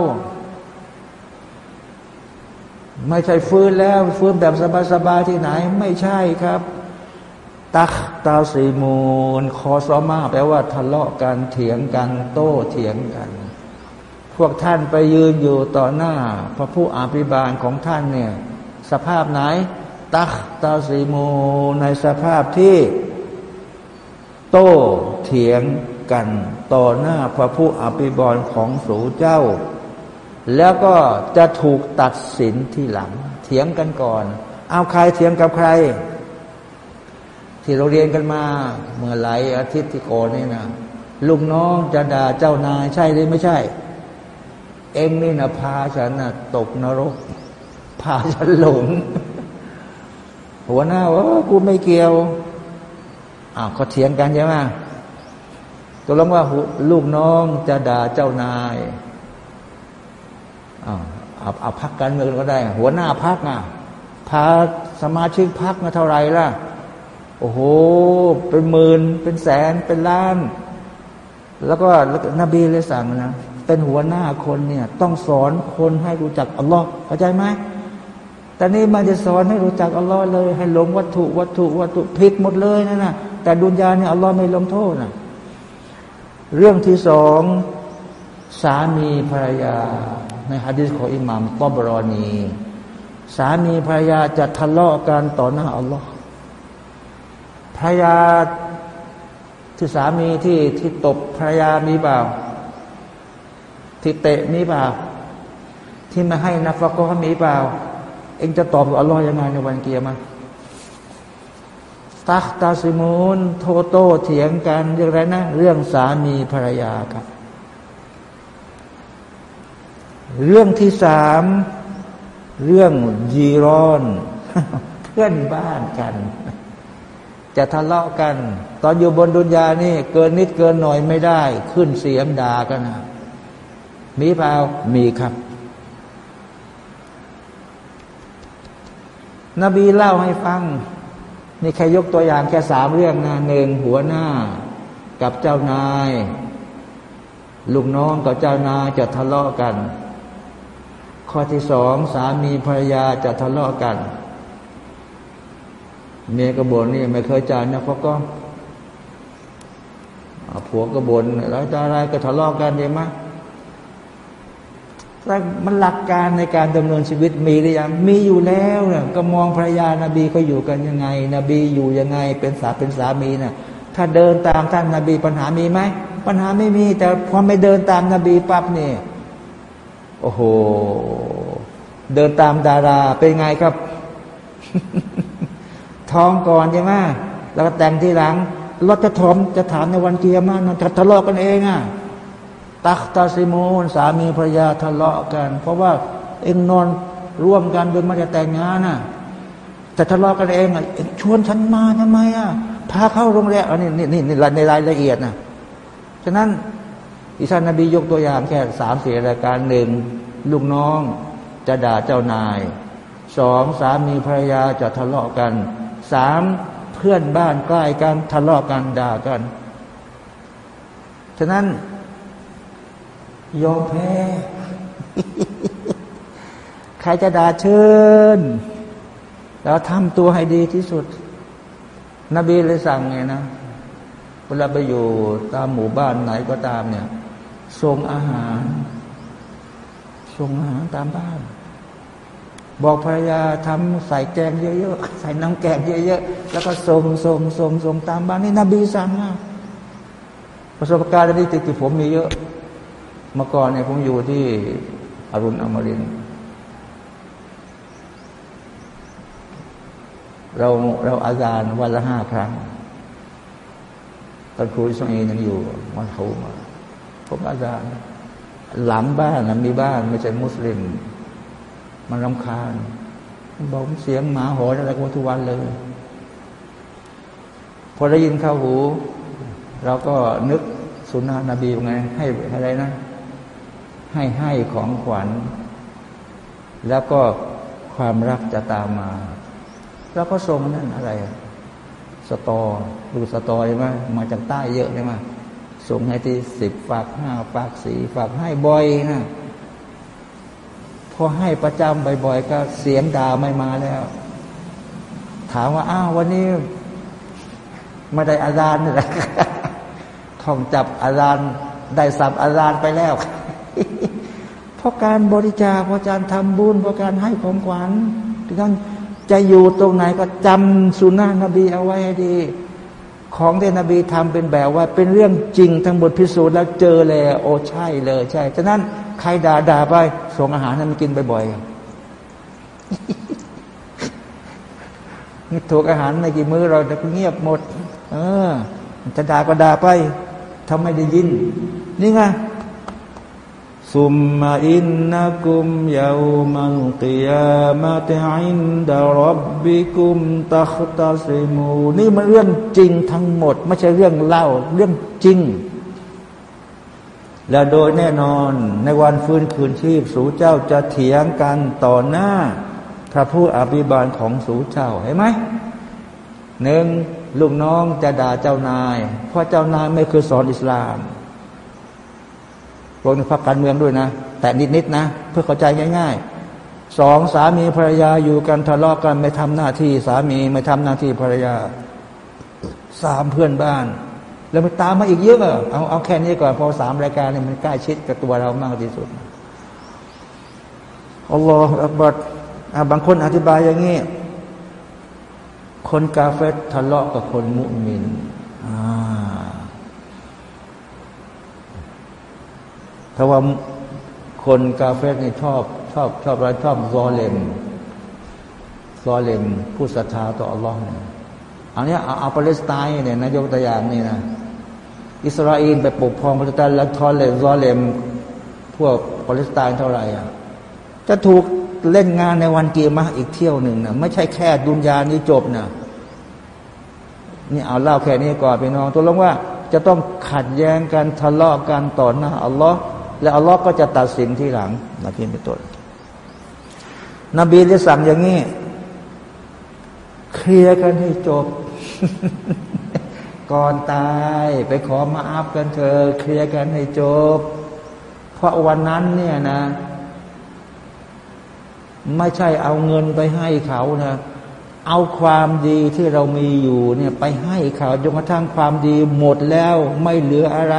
ไม่ใช่ฟื้นแล้ว ฟื้นแบบสบายๆที่ไหน ไม่ใช่ครับ ตักตาสีมูลคอซอมาแปลว่า ทะเลาะกันเถียงกัน โต้เถียงกัน พวกท่านไปยืนอยู่ต่อหน้า พระผู้อาภิบาลของท่านเนี่ยสภาพไหน ตักตาสีโมในสภาพที่ โต้เถียงกันต่อหน้าพระผู้อภิบาลของสูเจ้า แล้วก็จะถูกตัดสินที่หลัง เถียงกันก่อน เอาใครเถียงกับใคร ที่เราเรียนกันมาเมื่อหลายอาทิตย์ที่ก่อนนี่นะลูกน้องจะด่าเจ้านายใช่หรือไม่ใช่ เอ็งนี่นะพาฉันนะตกนรก พาฉันหลง หัวหน้าว่ากูไม่เกี่ยวอ้าวเขาเถียงกันใช่ไหมตกลงว่าลูกน้องจะด่าเจ้านายอ้าเอาเอาพักการเมืองก็ได้ หัวหน้าพักอะพาสมาชิกพักมาเท่าไหร่ล่ะ โอ้โห เป็นหมื่นเป็นแสนเป็นล้าน แล้วก็นบีเลยสั่งนะ เป็นหัวหน้าคนเนี่ย ต้องสอนคนให้รู้จักอัลลอฮ์เข้าใจไหมแต่นี่มันจะสอนให้รู้จักอัลลอฮ์เลย ให้ลงวัตถุวัตถุวัตถุผิดหมดเลยนะนะแต่ดุนยาเนี่ยอัลลอฮ์ไม่ลงโทษนะเรื่องที่สองสามีภรรยา ในฮะดิษของอิหมัมตอบรอนีสามีภรรยาจะทะเลาะกันต่อหน้าอัลลอฮ์ภรรยาที่สามีที่ที่ตบภรรยามีเปล่า ที่เตะมีเปล่า ที่มาให้นักฟักก็มีเปล่า เองจะตอบอัลลอฮ์ยังไงในวันเกียร์มาตักตาซิมูนโทโตเถียงกันเรื่องไรนะ เรื่องสามีภรรยาครับ เรื่องที่สามเรื่องยีรอน เพื่อนบ้านกัน จะทะเลาะกัน ตอนอยู่บนดุนยานี่ เกินนิดเกินหน่อยไม่ได้ ขึ้นเสียงด่ากันนะ มีเปล่ามีครับ นบีเล่าให้ฟัง นี่แค่ยกตัวอย่างแค่สามเรื่องนะหนึ่งหัวหน้า กับเจ้านาย ลูกน้องกับเจ้านายจะทะเลาะกัน ข้อที่สองสามีภรรยาจะทะเลาะกันเมียกระบนนี่ไม่เคยจ่ายนะเพราะก็ผัวกระบนแล้วจะอะไรก็ทะเลาะกันดีไหม มันหลักการในการดำเนินชีวิตมีหรือยังมีอยู่แล้วเนี่ยก็มองภรรยานาบีเขาอยู่กันยังไง นบีอยู่ยังไง เป็นสาเป็นสามีนะ่ะถ้าเดินตามท่านนาบีปัญหามีไหมปัญหาไม่มี แต่พอไม่เดินตามนาบีปั๊บเนี่ยโอ้โห เดินตามดาราเป็นไงครับ ท้องก่อนใช่ไหมแล้วก็แต่งทีหลังรถจะถมจะถามในวันเกียร์มาจะทะเลาะกันเองอะ ตักตาซิมูนสามีภรรยาทะเลาะกัน เพราะว่าเองนอนร่วมกันโดยไม่ได้แต่งงานน่ะแต่ทะเลาะกันเองอะเองชวนฉันมาทำไมอะพาเข้าโรงแรมอันนี้นี่นี่ในรายละเอียดนะฉะนั้นอิสานนบียกตัวอย่างแค่สามสี่รายการหนึ่งลูกน้องจะด่าเจ้านายสองสามีภรรยาจะทะเลาะกันสามเพื่อนบ้านใกล้กันทะเลาะกันด่ากัน ฉะนั้น ยอมแพ้ ใครจะด่าเชิญ แล้วทำตัวให้ดีที่สุด นบีเลยสั่งไงนะ เวลาไปอยู่ตามหมู่บ้านไหนก็ตามเนี่ยส่งอาหารส่งอาหารตามบ้าน บอกภรรยาทำใส่แกงเยอะๆ ใส่น้ำแกงเยอะๆ แล้วก็ส่งส่งส่งส่งตามบ้านนี่นบีสั่งนะประสบการณ์นี้ติดผมมีเยอะ เมื่อก่อนเนี่ยผมอยู่ที่อรุณอมริน เราเราอาจารย์วันละห้าครั้งตอนครูสมัยยังอยู่มาเขามาผมอาจารย์ หลังบ้านนะมีบ้านไม่ใช่มุสลิม มันรำคาญบอกเสียงหมาหอนอะไรกันทุกวันเลย พอได้ยินเข้าหู เราก็นึกสุนนะนบีไงให้อะไรนะ ให้ให้ของขวัญ แล้วก็ความรักจะตามมาแล้วก็ทรงนั่นอะไร สตอดูสตอใช่ไหมมาจากใต้เยอะใช่ไหมส่งให้ที่สิบฝากห้าฝากสี่ฝากให้บ่อยนะพอให้ประจำบ่อยๆ ก็เสียงด่าไม่มาแล้ว ถามว่าอ้าววันนี้ไม่ได้อาจารย์เลยท่องจับอาจารย์ได้สับอาจารย์ไปแล้ว เพราะการบริจาคเพราะการทำบุญเพราะการให้ของขวัญท่านจะอยู่ตรงไหนก็จำสุนานะนบีเอาไว้ให้ดี ของที่นบีทำเป็นแบบว่าเป็นเรื่องจริงทั้งหมดพิสูจน์แล้วเจอเลยโอ้ใช่เลยใช่ฉะนั้นใครด่าด่าไปส่งอาหารให้มันกินบ่อยๆนี่ถูกอาหารในกี่มื้อเราจะเงียบหมด เออ จะด่าก็ด่าไปทำไม่ได้ยิน นี่ไง ซุมมาอินนักุมยาวมัลกิยามะติอินดารับบิกุมตัคตาซิมูนี่มันเรื่องจริงทั้งหมด ไม่ใช่เรื่องเล่า เรื่องจริง และโดยแน่นอนในวันฟื้นคืนชีพ สูเจ้าจะเถียงกันต่อหน้า พระผู้อภิบาลของสูเจ้าเห็นไหมหนึ่งลูกน้องจะด่าเจ้านาย เพราะเจ้านายไม่เคือสอนอิสลาม รวมถึงภาคการเมืองด้วยนะ แต่นิดๆนะ เพื่อเข้าใจง่ายๆสองสามีภรรยาอยู่กันทะเลาะกันไม่ทำหน้าที่ สามีไม่ทำหน้าที่ภรรยาสามเพื่อนบ้าน แล้วมันตามมาอีกเยอะเอาเอาแค่นี้ก่อนพอสามรายการเนี่ยมันใกล้ชิดกับตัวเรามากที่สุดอัลลอฮฺอักบัดบางคนอธิบายอย่างนี้ คนกาเฟตทะเลาะกับคนมุมินอ่า ถ้าว่าคนกาเฟสนี่ชอบ ชอบชอบอะไรชอบซอเลมซอเลมผู้ศรัทธาต่ออัลลอฮ์เนี่ยอันนี้เอาปาเลสไตน์เนี่ยนายกตัวอย่างนี่นะอิสราเอลไปปกครองปาเลสไตน์แล้วทอเลมซอเลมพวกปาเลสไตน์เท่าไหร่อะจะถูกเล่นงานในวันเกียร์มาอีกเที่ยวหนึ่งนะไม่ใช่แค่ดุนยานี้จบนะนี่เอาเล่าแค่นี้ก่อนไปน้องตัวลงว่า จะต้องขัดแย้งกันทะเลาะกันต่อหน้าอัลลอฮ์ และอัลลอฮ์ก็จะตัดสินที่หลังนะพี่เป็นต้นนบีได้สั่งอย่างนี้ เคลียร์กันให้จบ ก่อนตายไปขอมาอัพกันเธอเคลียร์กันให้จบ เพราะวันนั้นเนี่ยนะ ไม่ใช่เอาเงินไปให้เขานะเอาความดีที่เรามีอยู่เนี่ยไปให้เขาจนกระทั่งความดีหมดแล้วไม่เหลืออะไร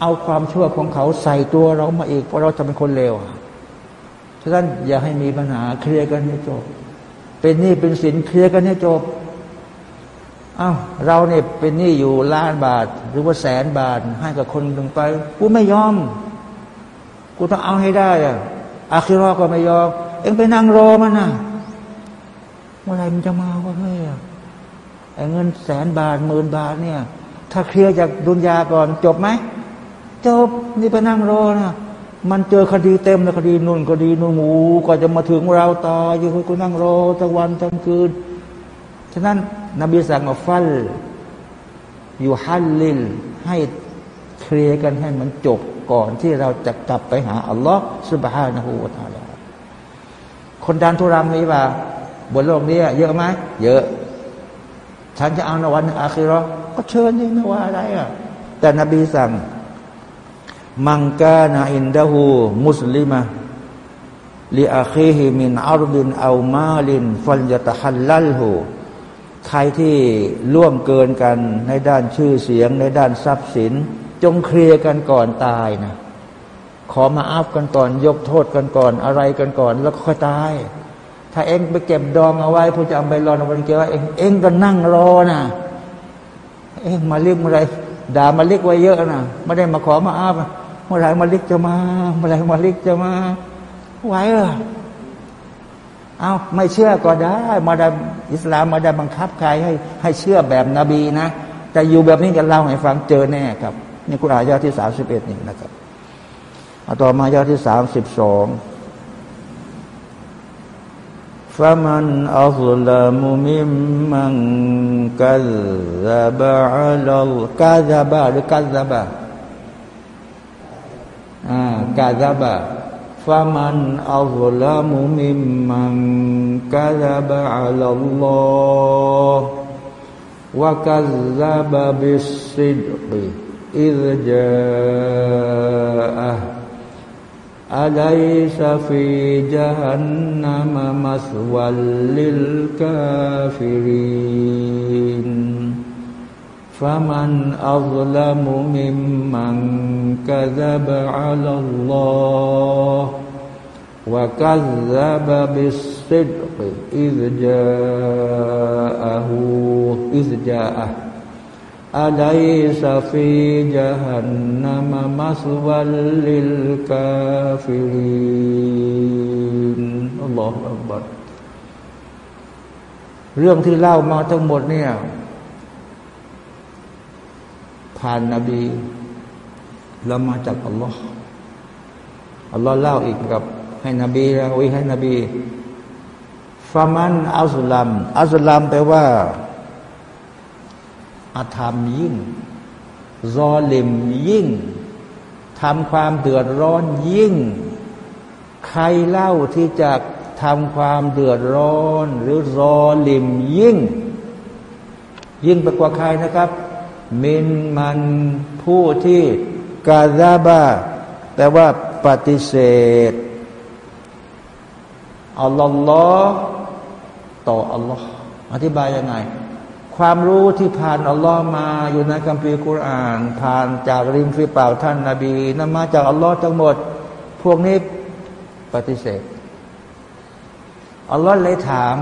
เอาความชั่วของเขาใส่ตัวเรามาอีกเพราะเราจะเป็นคนเลวฉะนั้นอย่าให้มีปัญหาเคลียร์กันให้จบ เป็นหนี้เป็นสินเคลียร์กันให้จบอ้าวเราเนี่ยเป็นหนี้อยู่ล้านบาท หรือว่าแสนบาท ให้กับคนหนึ่งไป กูไม่ยอม กูต้องเอาให้ได้อะอาคิรอก็ไม่ยอม เอ็งไปนั่งรอมันนะเมื่อไรมันจะมาวะเฮ้ยไอ้เงินแสนบาทหมื่นบาทเนี่ย ถ้าเคลียร์จากดุนยาก่อนจบไหม จบนี่ไปนั่งรอนะมันเจอคดีเต็มเลยคดีนุ่นคดีนุ่นหมูก็จะมาถึงเราต่ออยู่คุนั่งรอทั้งวันทั้งคืน ฉะนั้นนบีสั่งมาฟัลอยู่ฮัลลิลให้เคลียร์กันให้มันจบก่อนที่เราจะกลับไปหาอัลลอฮ์สุบฮานะฮูวาตาลาคนดันทุรังมีป่ะบนโลกนี้เยอะไหมเยอะ ฉันจะเอาในวันอาคิรอก็เชิญนี่ไม่ว่าอะไรอะแต่นบีสั่ง มังกานาอินดาหูมุสลิมะลีอาคีฮิมินอารดินเอามาลินฟัลยตะฮัลลัลหูใครที่ล่วงเกินกันในด้านชื่อเสียง ในด้านทรัพย์สิน จงเคลียร์กันก่อนตายนะขอมาอัพกันก่อน ยกโทษกันก่อนอะไรกันก่อน แล้วค่อยตาย ถ้าเองไปเก็บดองเอาไว้ผู้จะเอาไปรอในวันเกียวเองเองก็นั่งรอนะเองมาเรียกเมื่อไรด่ามาเรียกไว้เยอะนะไม่ได้มาขอมาอัพ เมื่อไรมาลิกจะมา เมื่อไรมาลิกจะมาไหวเหรอเอาไม่เชื่อก็ได้ มาดาอิสลามมาได้บังคับใครให้ให้เชื่อแบบนบีนะ แต่อยู่แบบนี้จะเล่าให้ฟังเจอแน่ครับ นี่คุณอายาที่สามสิบเอ็ดนี่นะครับเอาต่อมายาที่สามสิบสองฟะมันอัลลามุมิมมันกัลซาบะอัลกัลซาบะหรือกัลซาบะ กาซาบะฟะมันอัลลามุมิมมันกัลบะอัลลอฮ์วะกัลซาบะบิสซิดกิอิซจาอะอัลัยซาฟีจันนัมมัสวัลลิลกาฟิริน فمن أظلم ممن كذب على الله وكذب بالصدق إذ جاءه إذ جاءه أليس في جهنم مثوى للكافرين الله أكبر เรื่องที่เล่ามาทั้งหมดเนี่ย ผ่านนบีเรามาจากอัลลอฮ์อัลลอฮ์เล่าอีกกับ ให้นบีแล้ววิให้นบีฟามันอัลลัมอัลลัมแปลว่า อาธรรมยิ่งรอเลมยิ่งทำความเดือดร้อนยิ่ง ใครเล่าที่จะทำความเดือดร้อน หรือรอลิมยิ่ง ยิ่งไปกว่าใครนะครับ มินมันผู้ที่กาซาบาแปลว่าปฏิเสธอัลลอฮ์ต่ออัลลอฮ์อธิบายยังไง ความรู้ที่ผ่านอัลลอฮ์มาอยู่ในคัมภีร์กุรอาน ผ่านจากริมฝีปากท่านนาบีนำมาจากอัลลอฮ์ทั้งหมด พวกนี้ปฏิเสธอัลลอฮ์เลยถาม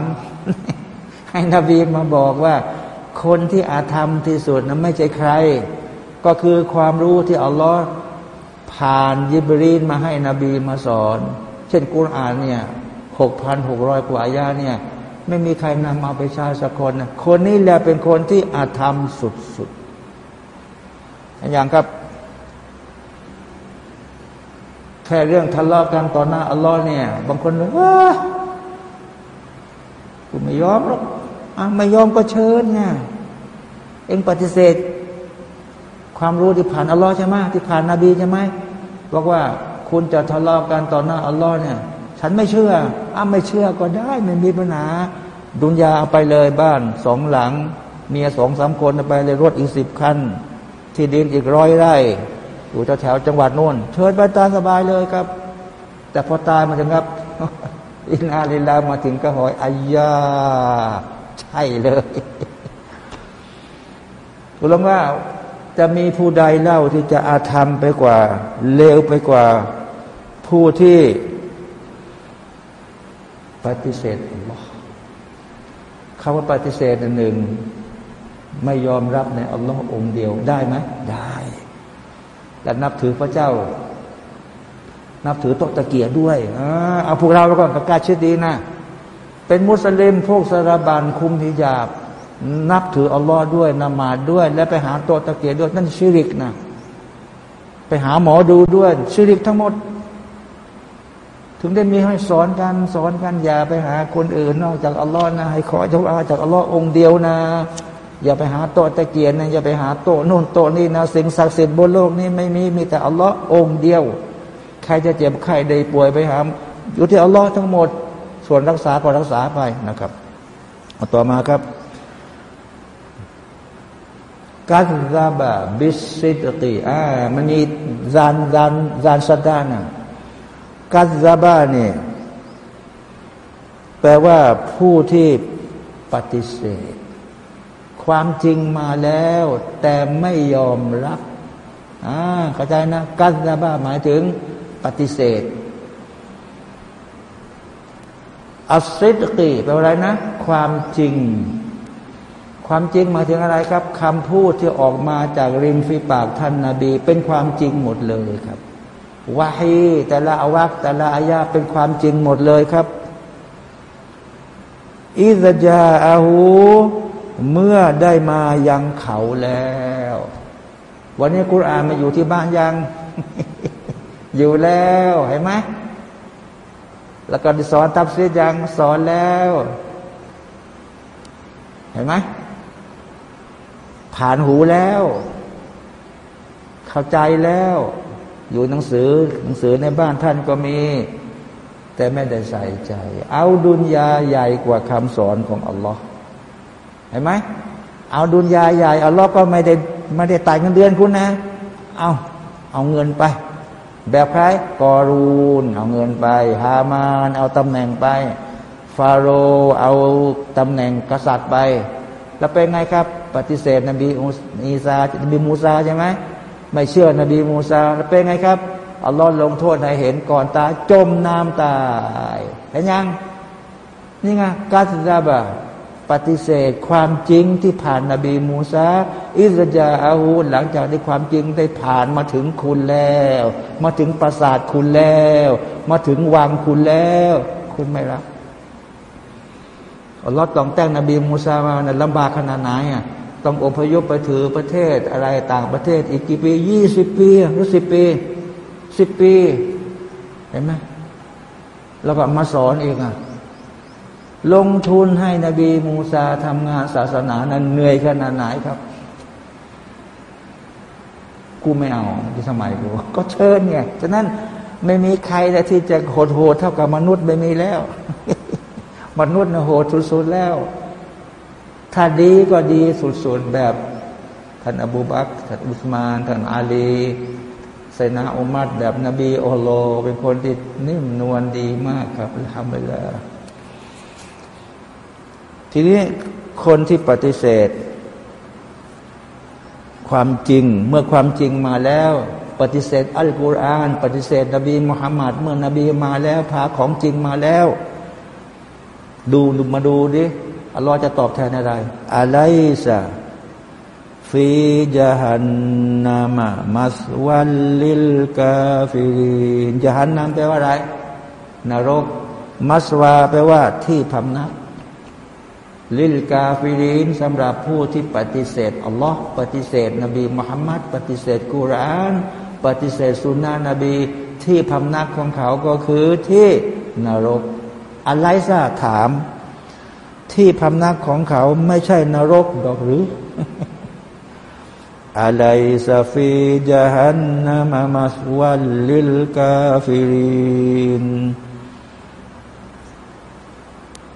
ให้นบีมาบอกว่า คนที่อาธรรมที่สุดนั้นไม่ใช่ใคร ก็คือความรู้ที่อัลลอฮ์ผ่านยิบรีนมาให้นบีมาสอน เช่นกุรอานเนี่ยหกพันหกร้อยกว่าอายาเนี่ย ไม่มีใครนำมาไปใช้สักคนนะคนนี้แหละเป็นคนที่อาธรรมสุดๆอย่างครับ แค่เรื่องทะเลาะกันต่อหน้าอัลลอฮ์เนี่ย บางคนเลยว่ากูไม่ยอมหรอก อะไม่ยอมก็เชิญไงเองปฏิเสธ ความรู้ที่ผ่านอัลลอฮ์ใช่ไหมที่ผ่านนาบีใช่ไหมบอกว่าคุณจะทะเลาะกันต่อหน้าอัลลอฮ์เนี่ย ฉันไม่เชื่อ อ้าไม่เชื่อก็ได้ไม่มีปัญหาดุนยาเอาไปเลยบ้านสองหลัง เมียสองสามคนไปเลยรถอีกสิบคัน ที่ดินอีกร้อยไร่ อยู่แถวจังหวัดโน่นเชิญไปตามสบายเลยครับ แต่พอตายมาถึงครับอินาลิลามาถึงก็หอยอายา ใช่เลยคุลองว่าจะมีผู้ใดเล่าที่จะอาธรรมไปกว่า เลวไปกว่า ผู้ที่ปฏิเสธอัลลอฮ์คำว่าปฏิเสธหนึ่งไม่ยอมรับในอัลลอฮ์องเดียวได้ไหมได้ และนับถือพระเจ้า นับถือโตตะเกียด้วยเอาพวกเราแล้วก็ประกาศชื่อดีนะ เป็นมุสลิมพวกสารบันคุมทิยาบ นับถืออัลลอฮ์ด้วยนมาดด้วย และไปหาโตตะเกียด้วยนั่นชิริกนะไปหาหมอดูด้วยชิริกทั้งหมด ถึงได้มีให้สอนกันสอนกันอย่าไปหาคนอื่น นอกจากอัลลอฮ์นะ ให้ขอจากอาจากอัลลอฮ์องเดียวนะ อย่าไปหาโตตะเกียนนะอย่าไปหาโตนู่นโตนี่นะสิ่งศักดิ์สิทธิ์บนโลกนี้ไม่มีมีแต่อัลลอฮ์องเดียว ใครจะเจ็บใครได้ป่วยไปหาอยู่ที่อัลลอฮ์ทั้งหมด ส่วนรักษาก็รักษาไปนะครับต่อมาครับ การซาบะบิสซิตติอ่ามันมีซานซานซานสัดานะกัซซาบาเนี่ยแปลว่าผู้ที่ปฏิเสธ ความจริงมาแล้ว แต่ไม่ยอมรับอ่าเข้าใจนะกัซซาบาหมายถึงปฏิเสธ อัสซิดกีแปลว่าอะไรนะ ความจริง ความจริงหมายถึงอะไรครับคำพูดที่ออกมาจากริมฝีปากท่านนาบี เป็นความจริงหมดเลยครับวาฮีแต่ละอวักแต่ละอายาเป็นความจริงหมดเลยครับอิซจาอาหูเมื่อได้มายังเขาแล้ว วันนี้กุรอานมาอยู่ที่บ้านยัง อยู่แล้วเห็นไหม แล้วก็สอนทับซียังสอนแล้ว เห็นไหมผ่านหูแล้ว เข้าใจแล้ว อยู่หนังสือ หนังสือในบ้านท่านก็มี แต่ไม่ได้ใส่ใจ เอาดุนยาใหญ่กว่าคำสอนของอัลลอฮ์เห็นไหมเอาดุนยาใหญ่อัลลอฮ์ก็ไม่ได้ไม่ได้ตายเงินเดือนคุณนะ เอาเอาเงินไป แบบใครกอรูนเอาเงินไป ฮามานเอาตำแหน่งไป ฟาโรเอาตำแหน่งกษัตริย์ไป แล้วเป็นไงครับ ปฏิเสธนบีอีซานบีมูซาใช่ไหมไม่เชื่อนบีมูซาแล้วเป็นไงครับอัลลอฮ์ลงโทษให้เห็นก่อนตายจมน้ำตายเห็นยังนี่ไงกาซาบะ ปฏิเสธความจริงที่ผ่านนบีมูซาอิสยาอาหูหลังจากที่ความจริงได้ผ่านมาถึงคุณแล้ว มาถึงปราสาทคุณแล้ว มาถึงวังคุณแล้ว คุณไม่รับอัลลอฮ์ต้องแต่งนบีมูซามาเนี่ยลำบากขนาดไหนอะต้องอพยพไปถือประเทศอะไรต่างประเทศอีกกี่ปียี่สิบปีหรือสิบปีสิบปี เห็นไหมแล้วก็มาสอนเองอะ ลงทุนให้นบีมูซาทำงานศาสนานั้นเหนื่อยขนาดไหนครับ กูไม่เอาที่สมัยกูก็เชิญไงฉะนั้นไม่มีใครที่จะโหดโหดเท่ากับมนุษย์ไม่มีแล้ว มนุษย์นะโหดสุดๆแล้ว ถ้าดีก็ดีสุดๆแบบท่านอบูบักท่านอุสมานท่านอาลีไซนาอุมัดแบบนบีโอโล เป็นคนที่นิ่มนวลดีมากครับทำไปแล้ว ทีนี้คนที่ปฏิเสธ ความจริงเมื่อความจริงมาแล้ว ปฏิเสธอัลกุรอาน ปฏิเสธ นบีมุฮัมมัดเมื่อนบีมาแล้วพาของจริงมาแล้ว ดูดูมาดูดิอัลลอฮ์จะตอบแทนอะไร أليس في جهنم مثوى للكافرين جهنمแปลว่าอะไร นรก مثوىแปลว่าที่พำนัก للكافرينสำหรับผู้ที่ปฏิเสธอัลลอฮ์ปฏิเสธ นบีมุฮัมมัดปฏิเสธกุรอาน ปฏิเสธสุนนะฮ์นบี ที่พำนักของเขาก็คือที่นรกอะไรซะถาม ที่พำนักของเขาไม่ใช่นรกดอกหรืออะไรซาฟีจฮันนามามัสวัลลิลกาฟิริน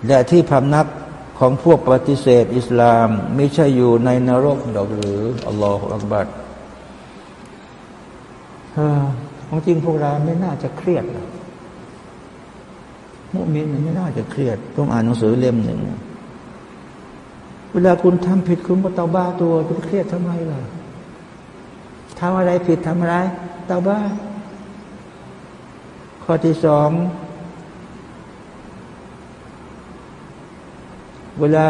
และที่พำนัก ของพวกปฏิเสธอิสลามไม่ใช่อยู่ในนรกดอกหรืออัลลอฮฺอักบัดของจริงพวกเราไม่น่าจะเครียดมุมินไม่น่าจะเครียด ต้องอ่านหนังสือเล่มหนึ่ง เวลาคุณทำผิดคุณก็เตาบ้าตัวคุณเครียดทำไมล่ะทำอะไรผิดทำอะไรเตาบ้า ข้อที่สอง เวลา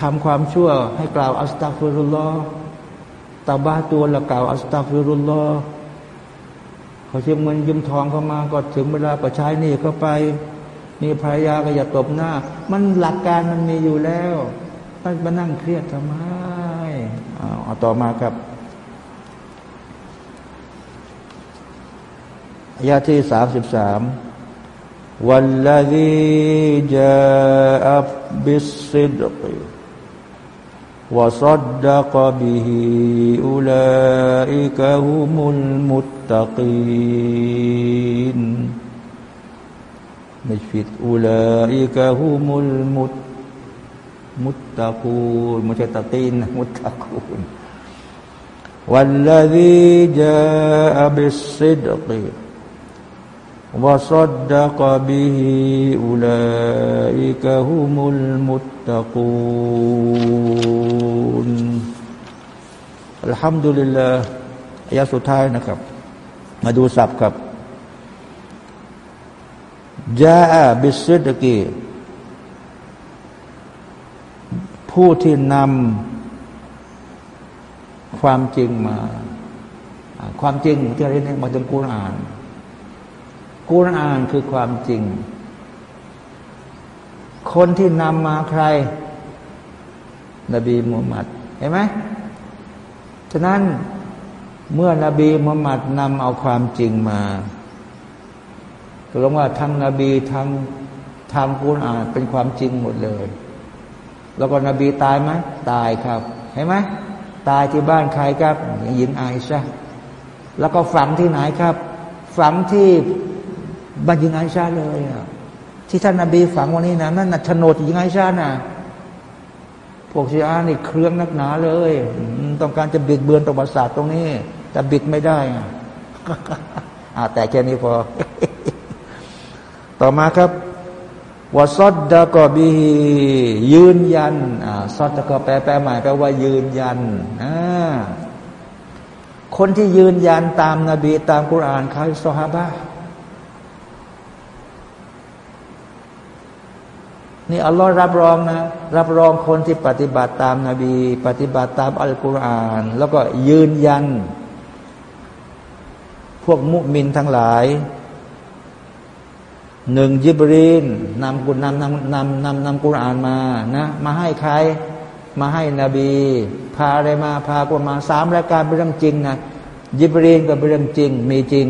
ทำความชั่วให้กล่าวอัสตัฟิรุลลอฮ์ตาบ้าตัวแล้วกล่าวอัสตัฟิรุลลอฮ์เขาชิมเงินยืมทองเข้ามาก็ถึงเวลาก็ใช้นี่เข้าไป มีภรรยาก็อย่าตบหน้า มันหลักการมันมีอยู่แล้วต้องมานั่งเครียดทำไมเอาต่อมาครับอายาที่สามสิบสาม والذي جاء بالصدق وصدق به أولئك هم المتقين. مش في أولئك هم المتقون متقين متقون. والذي جاء بالصدق وصدق به أولئك هم المتقون الحمد لله อายะสุดท้ายนะครับ มาดูสับครับยาบิสดกีผู้ที่นำความจริงมา ความจริงที่เรียนมาถึงกุรอาน กุรอานคือความจริง คนที่นำมาใคร นบีมุฮัมมัดเห็นไหมฉะนั้นเมื่อนบีมุฮัมมัดนำเอาความจริงมาตกลงว่าทั้งนบีทั้งทำกุรอานเป็นความจริงหมดเลย แล้วก็นบีตายไหมตายครับเห็นไหมตายที่บ้านใครครับหญิงไอชาแล้วก็ฝังที่ไหนครับ ฝังที่ บ้านยิงไอชาเลยอะที่ท่านนาบีฝังวันนี้นะนั่นน่ะโฉนดยิงไอชาน่ะพวกชีอานี่เครื่องนักหนาเลย ต้องการจะบิดเบือนประวัติศาสตร์ตรงนี้ แต่บิดไม่ได้อะแต่แค่นี้พอ ต่อมาครับวซอดดะกอบียืนยันอ่าซอดดะกอแปลแปลหมายแปลว่ายืนยันอ่าคนที่ยืนยันตามนาบีตามกุรานใครสฮาบะ นี่อัลลอฮ์รับรองนะ รับรองคนที่ปฏิบัติตามนาบี ปฏิบัติตามอัลกุรอาน แล้วก็ยืนยัน พวกมุมินทั้งหลายหนึ่งยิบรีนนำกุนนำนำนำนำนำกุรอานมานะ มาให้ใคร มาให้นบี พาอะไรมาพากุมาสามรายการเป็นเรื่องจริงนะยิบรีนก็เป็นเรื่องจริง มีจริง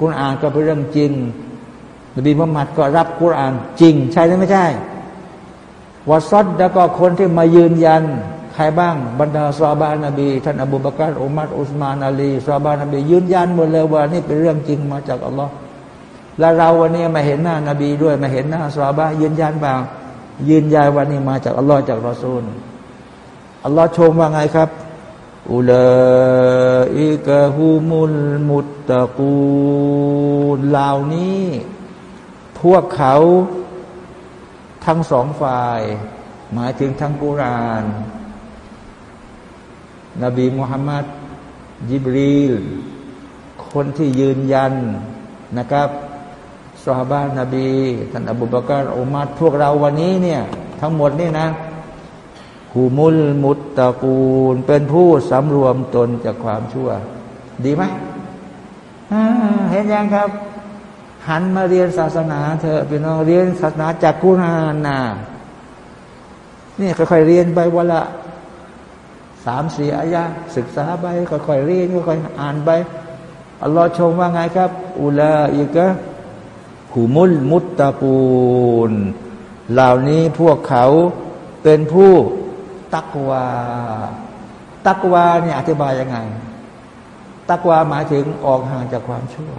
กุรอานก็เป็นเรื่องจริงนบีมุฮัมมัดก็รับกุรอานจริง ใช่หรือไม่ใช่ วาซัดแล้วก็คนที่มายืนยัน ใครบ้าง บรรดาซาบานนบี ท่านอบูบากรอุมัดอุสมานอาลีซาบานนบี ยืนยันหมดเลยว่านี่เป็นเรื่องจริงมาจากอัลลอฮ์และเราวันนี้มาเห็นหน้านาบีด้วยมาเห็นหน้าซาบายืนยันบ้างยืนยันวันนี้มาจากอัลลอฮ์จากรอซูลอัลลอฮ์ชมว่าไงครับอุลาอิกะฮุมุลมุตตะกูลเหล่านี้ พวกเขา ทั้งสองฝ่าย หมายถึงทั้งกุราน นบีมุฮัมมัดยิบรีล คนที่ยืนยันนะครับสฮาบานนบีท่านอบูบากรอุมัดพวกเราวันนี้เนี่ย ทั้งหมดนี่นะหูมุลมุตตะกูล เป็นผู้สำรวมตนจากความชั่ว ดีไหมเห็นยังครับ หันมาเรียนศาสนาเถอะพี่น้องเรียนศาสนาจากกุรานนะนี่ค่อยๆเรียนไปวันละสามสี่อายะศึกษาไปค่อยๆเรียนค่อยๆอ่านไปอัลลอฮ์ชมว่าไงครับ อุลาอิกะหูมุลมุตตะปูนเหล่านี้พวกเขาเป็นผู้ตักวา ตักวาเนี่ยอธิบายยังไง ตักวาหมายถึงออกห่างจากความชั่ว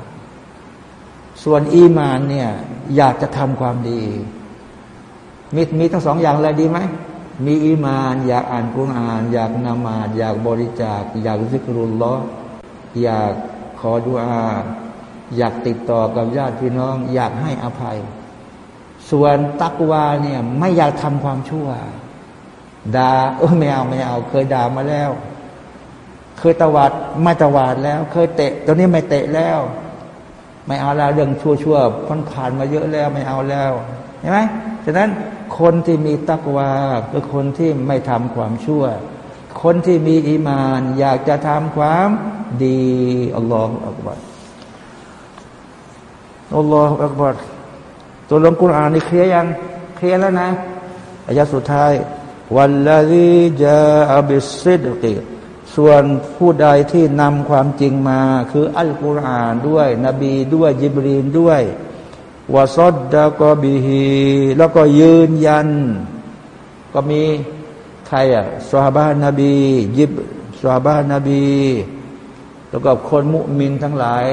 ส่วนอีมานเนี่ยอยากจะทำความดี มีมีทั้งสองอย่างเลยดีไหม มีอีมาน อยากอ่านกุรอาน อยากนามาดอยากบริจาค อยากซิกรุลลออยากขอดุอาอยากติดต่อกับญาติพี่น้อง อยากให้อภัย ส่วนตักวาเนี่ยไม่อยากทำความชั่วด่าเออไม่เอาไม่เอา เคยด่ามาแล้ว เคยตวาดไม่ตวาดแล้ว เคยเตะตอนนี้ไม่เตะแล้ว ไม่เอาแล้วเรื่องชั่วชั่วพันผ่านมาเยอะแล้วไม่เอาแล้วเห็นไหมฉะนั้นคนที่มีตักวาคือคนที่ไม่ทำความชั่ว คนที่มีอีมาน อยากจะทำความดีอัลลอฮฺอักบัรอัลลอฮฺอักบัรตัวลงกุรอานนี่เคลียร์ยังเคลียร์แล้วนะอายะสุดท้าย วันละดีจาอับิสซิดกิ ส่วนผู้ใดที่นำความจริงมา คืออัลกุรอานด้วย นบีด้วยยิบรีนด้วยวาซดดะกอบิฮีแล้วก็ยืนยัน ก็มีใครอะสฮาบานบี ยิบสฮาบานบี แล้วก็คนมุมินทั้งหลาย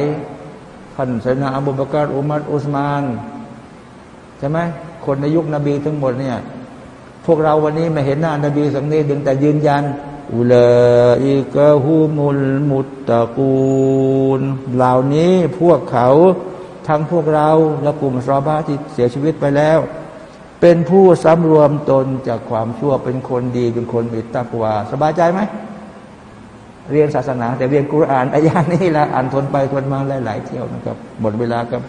ท่านไซนาอับูบากรอุมัดอุสมานใช่ไหมคนในยุคนบีทั้งหมดเนี่ย พวกเราวันนี้ไม่เห็นหน้านบีสักนิดดึงแต่ยืนยัน อุลาอิกะฮุมุลมุตตะกูลเหล่านี้พวกเขาทั้งพวกเราและกลุ่มซอบ้าที่เสียชีวิตไปแล้ว เป็นผู้สำรวมตนจากความชั่วเป็นคนดีเป็นคนมีตักวาสบายใจไหมเรียนศาสนา แต่เรียนกุรอานอายานี้ละอ่านทนไปทนมาหลายๆเที่ยวนะครับหมดเวลาครับ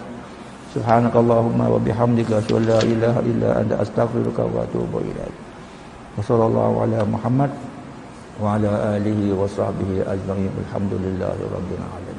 سبحانك اللهم وبحمدك أشهد أن لا إله إلا أنت أستغفرك وأتوب إليك وصلى الله على محمد وعلى آله وصحبه أجمعين الحمد لله رب العالمين.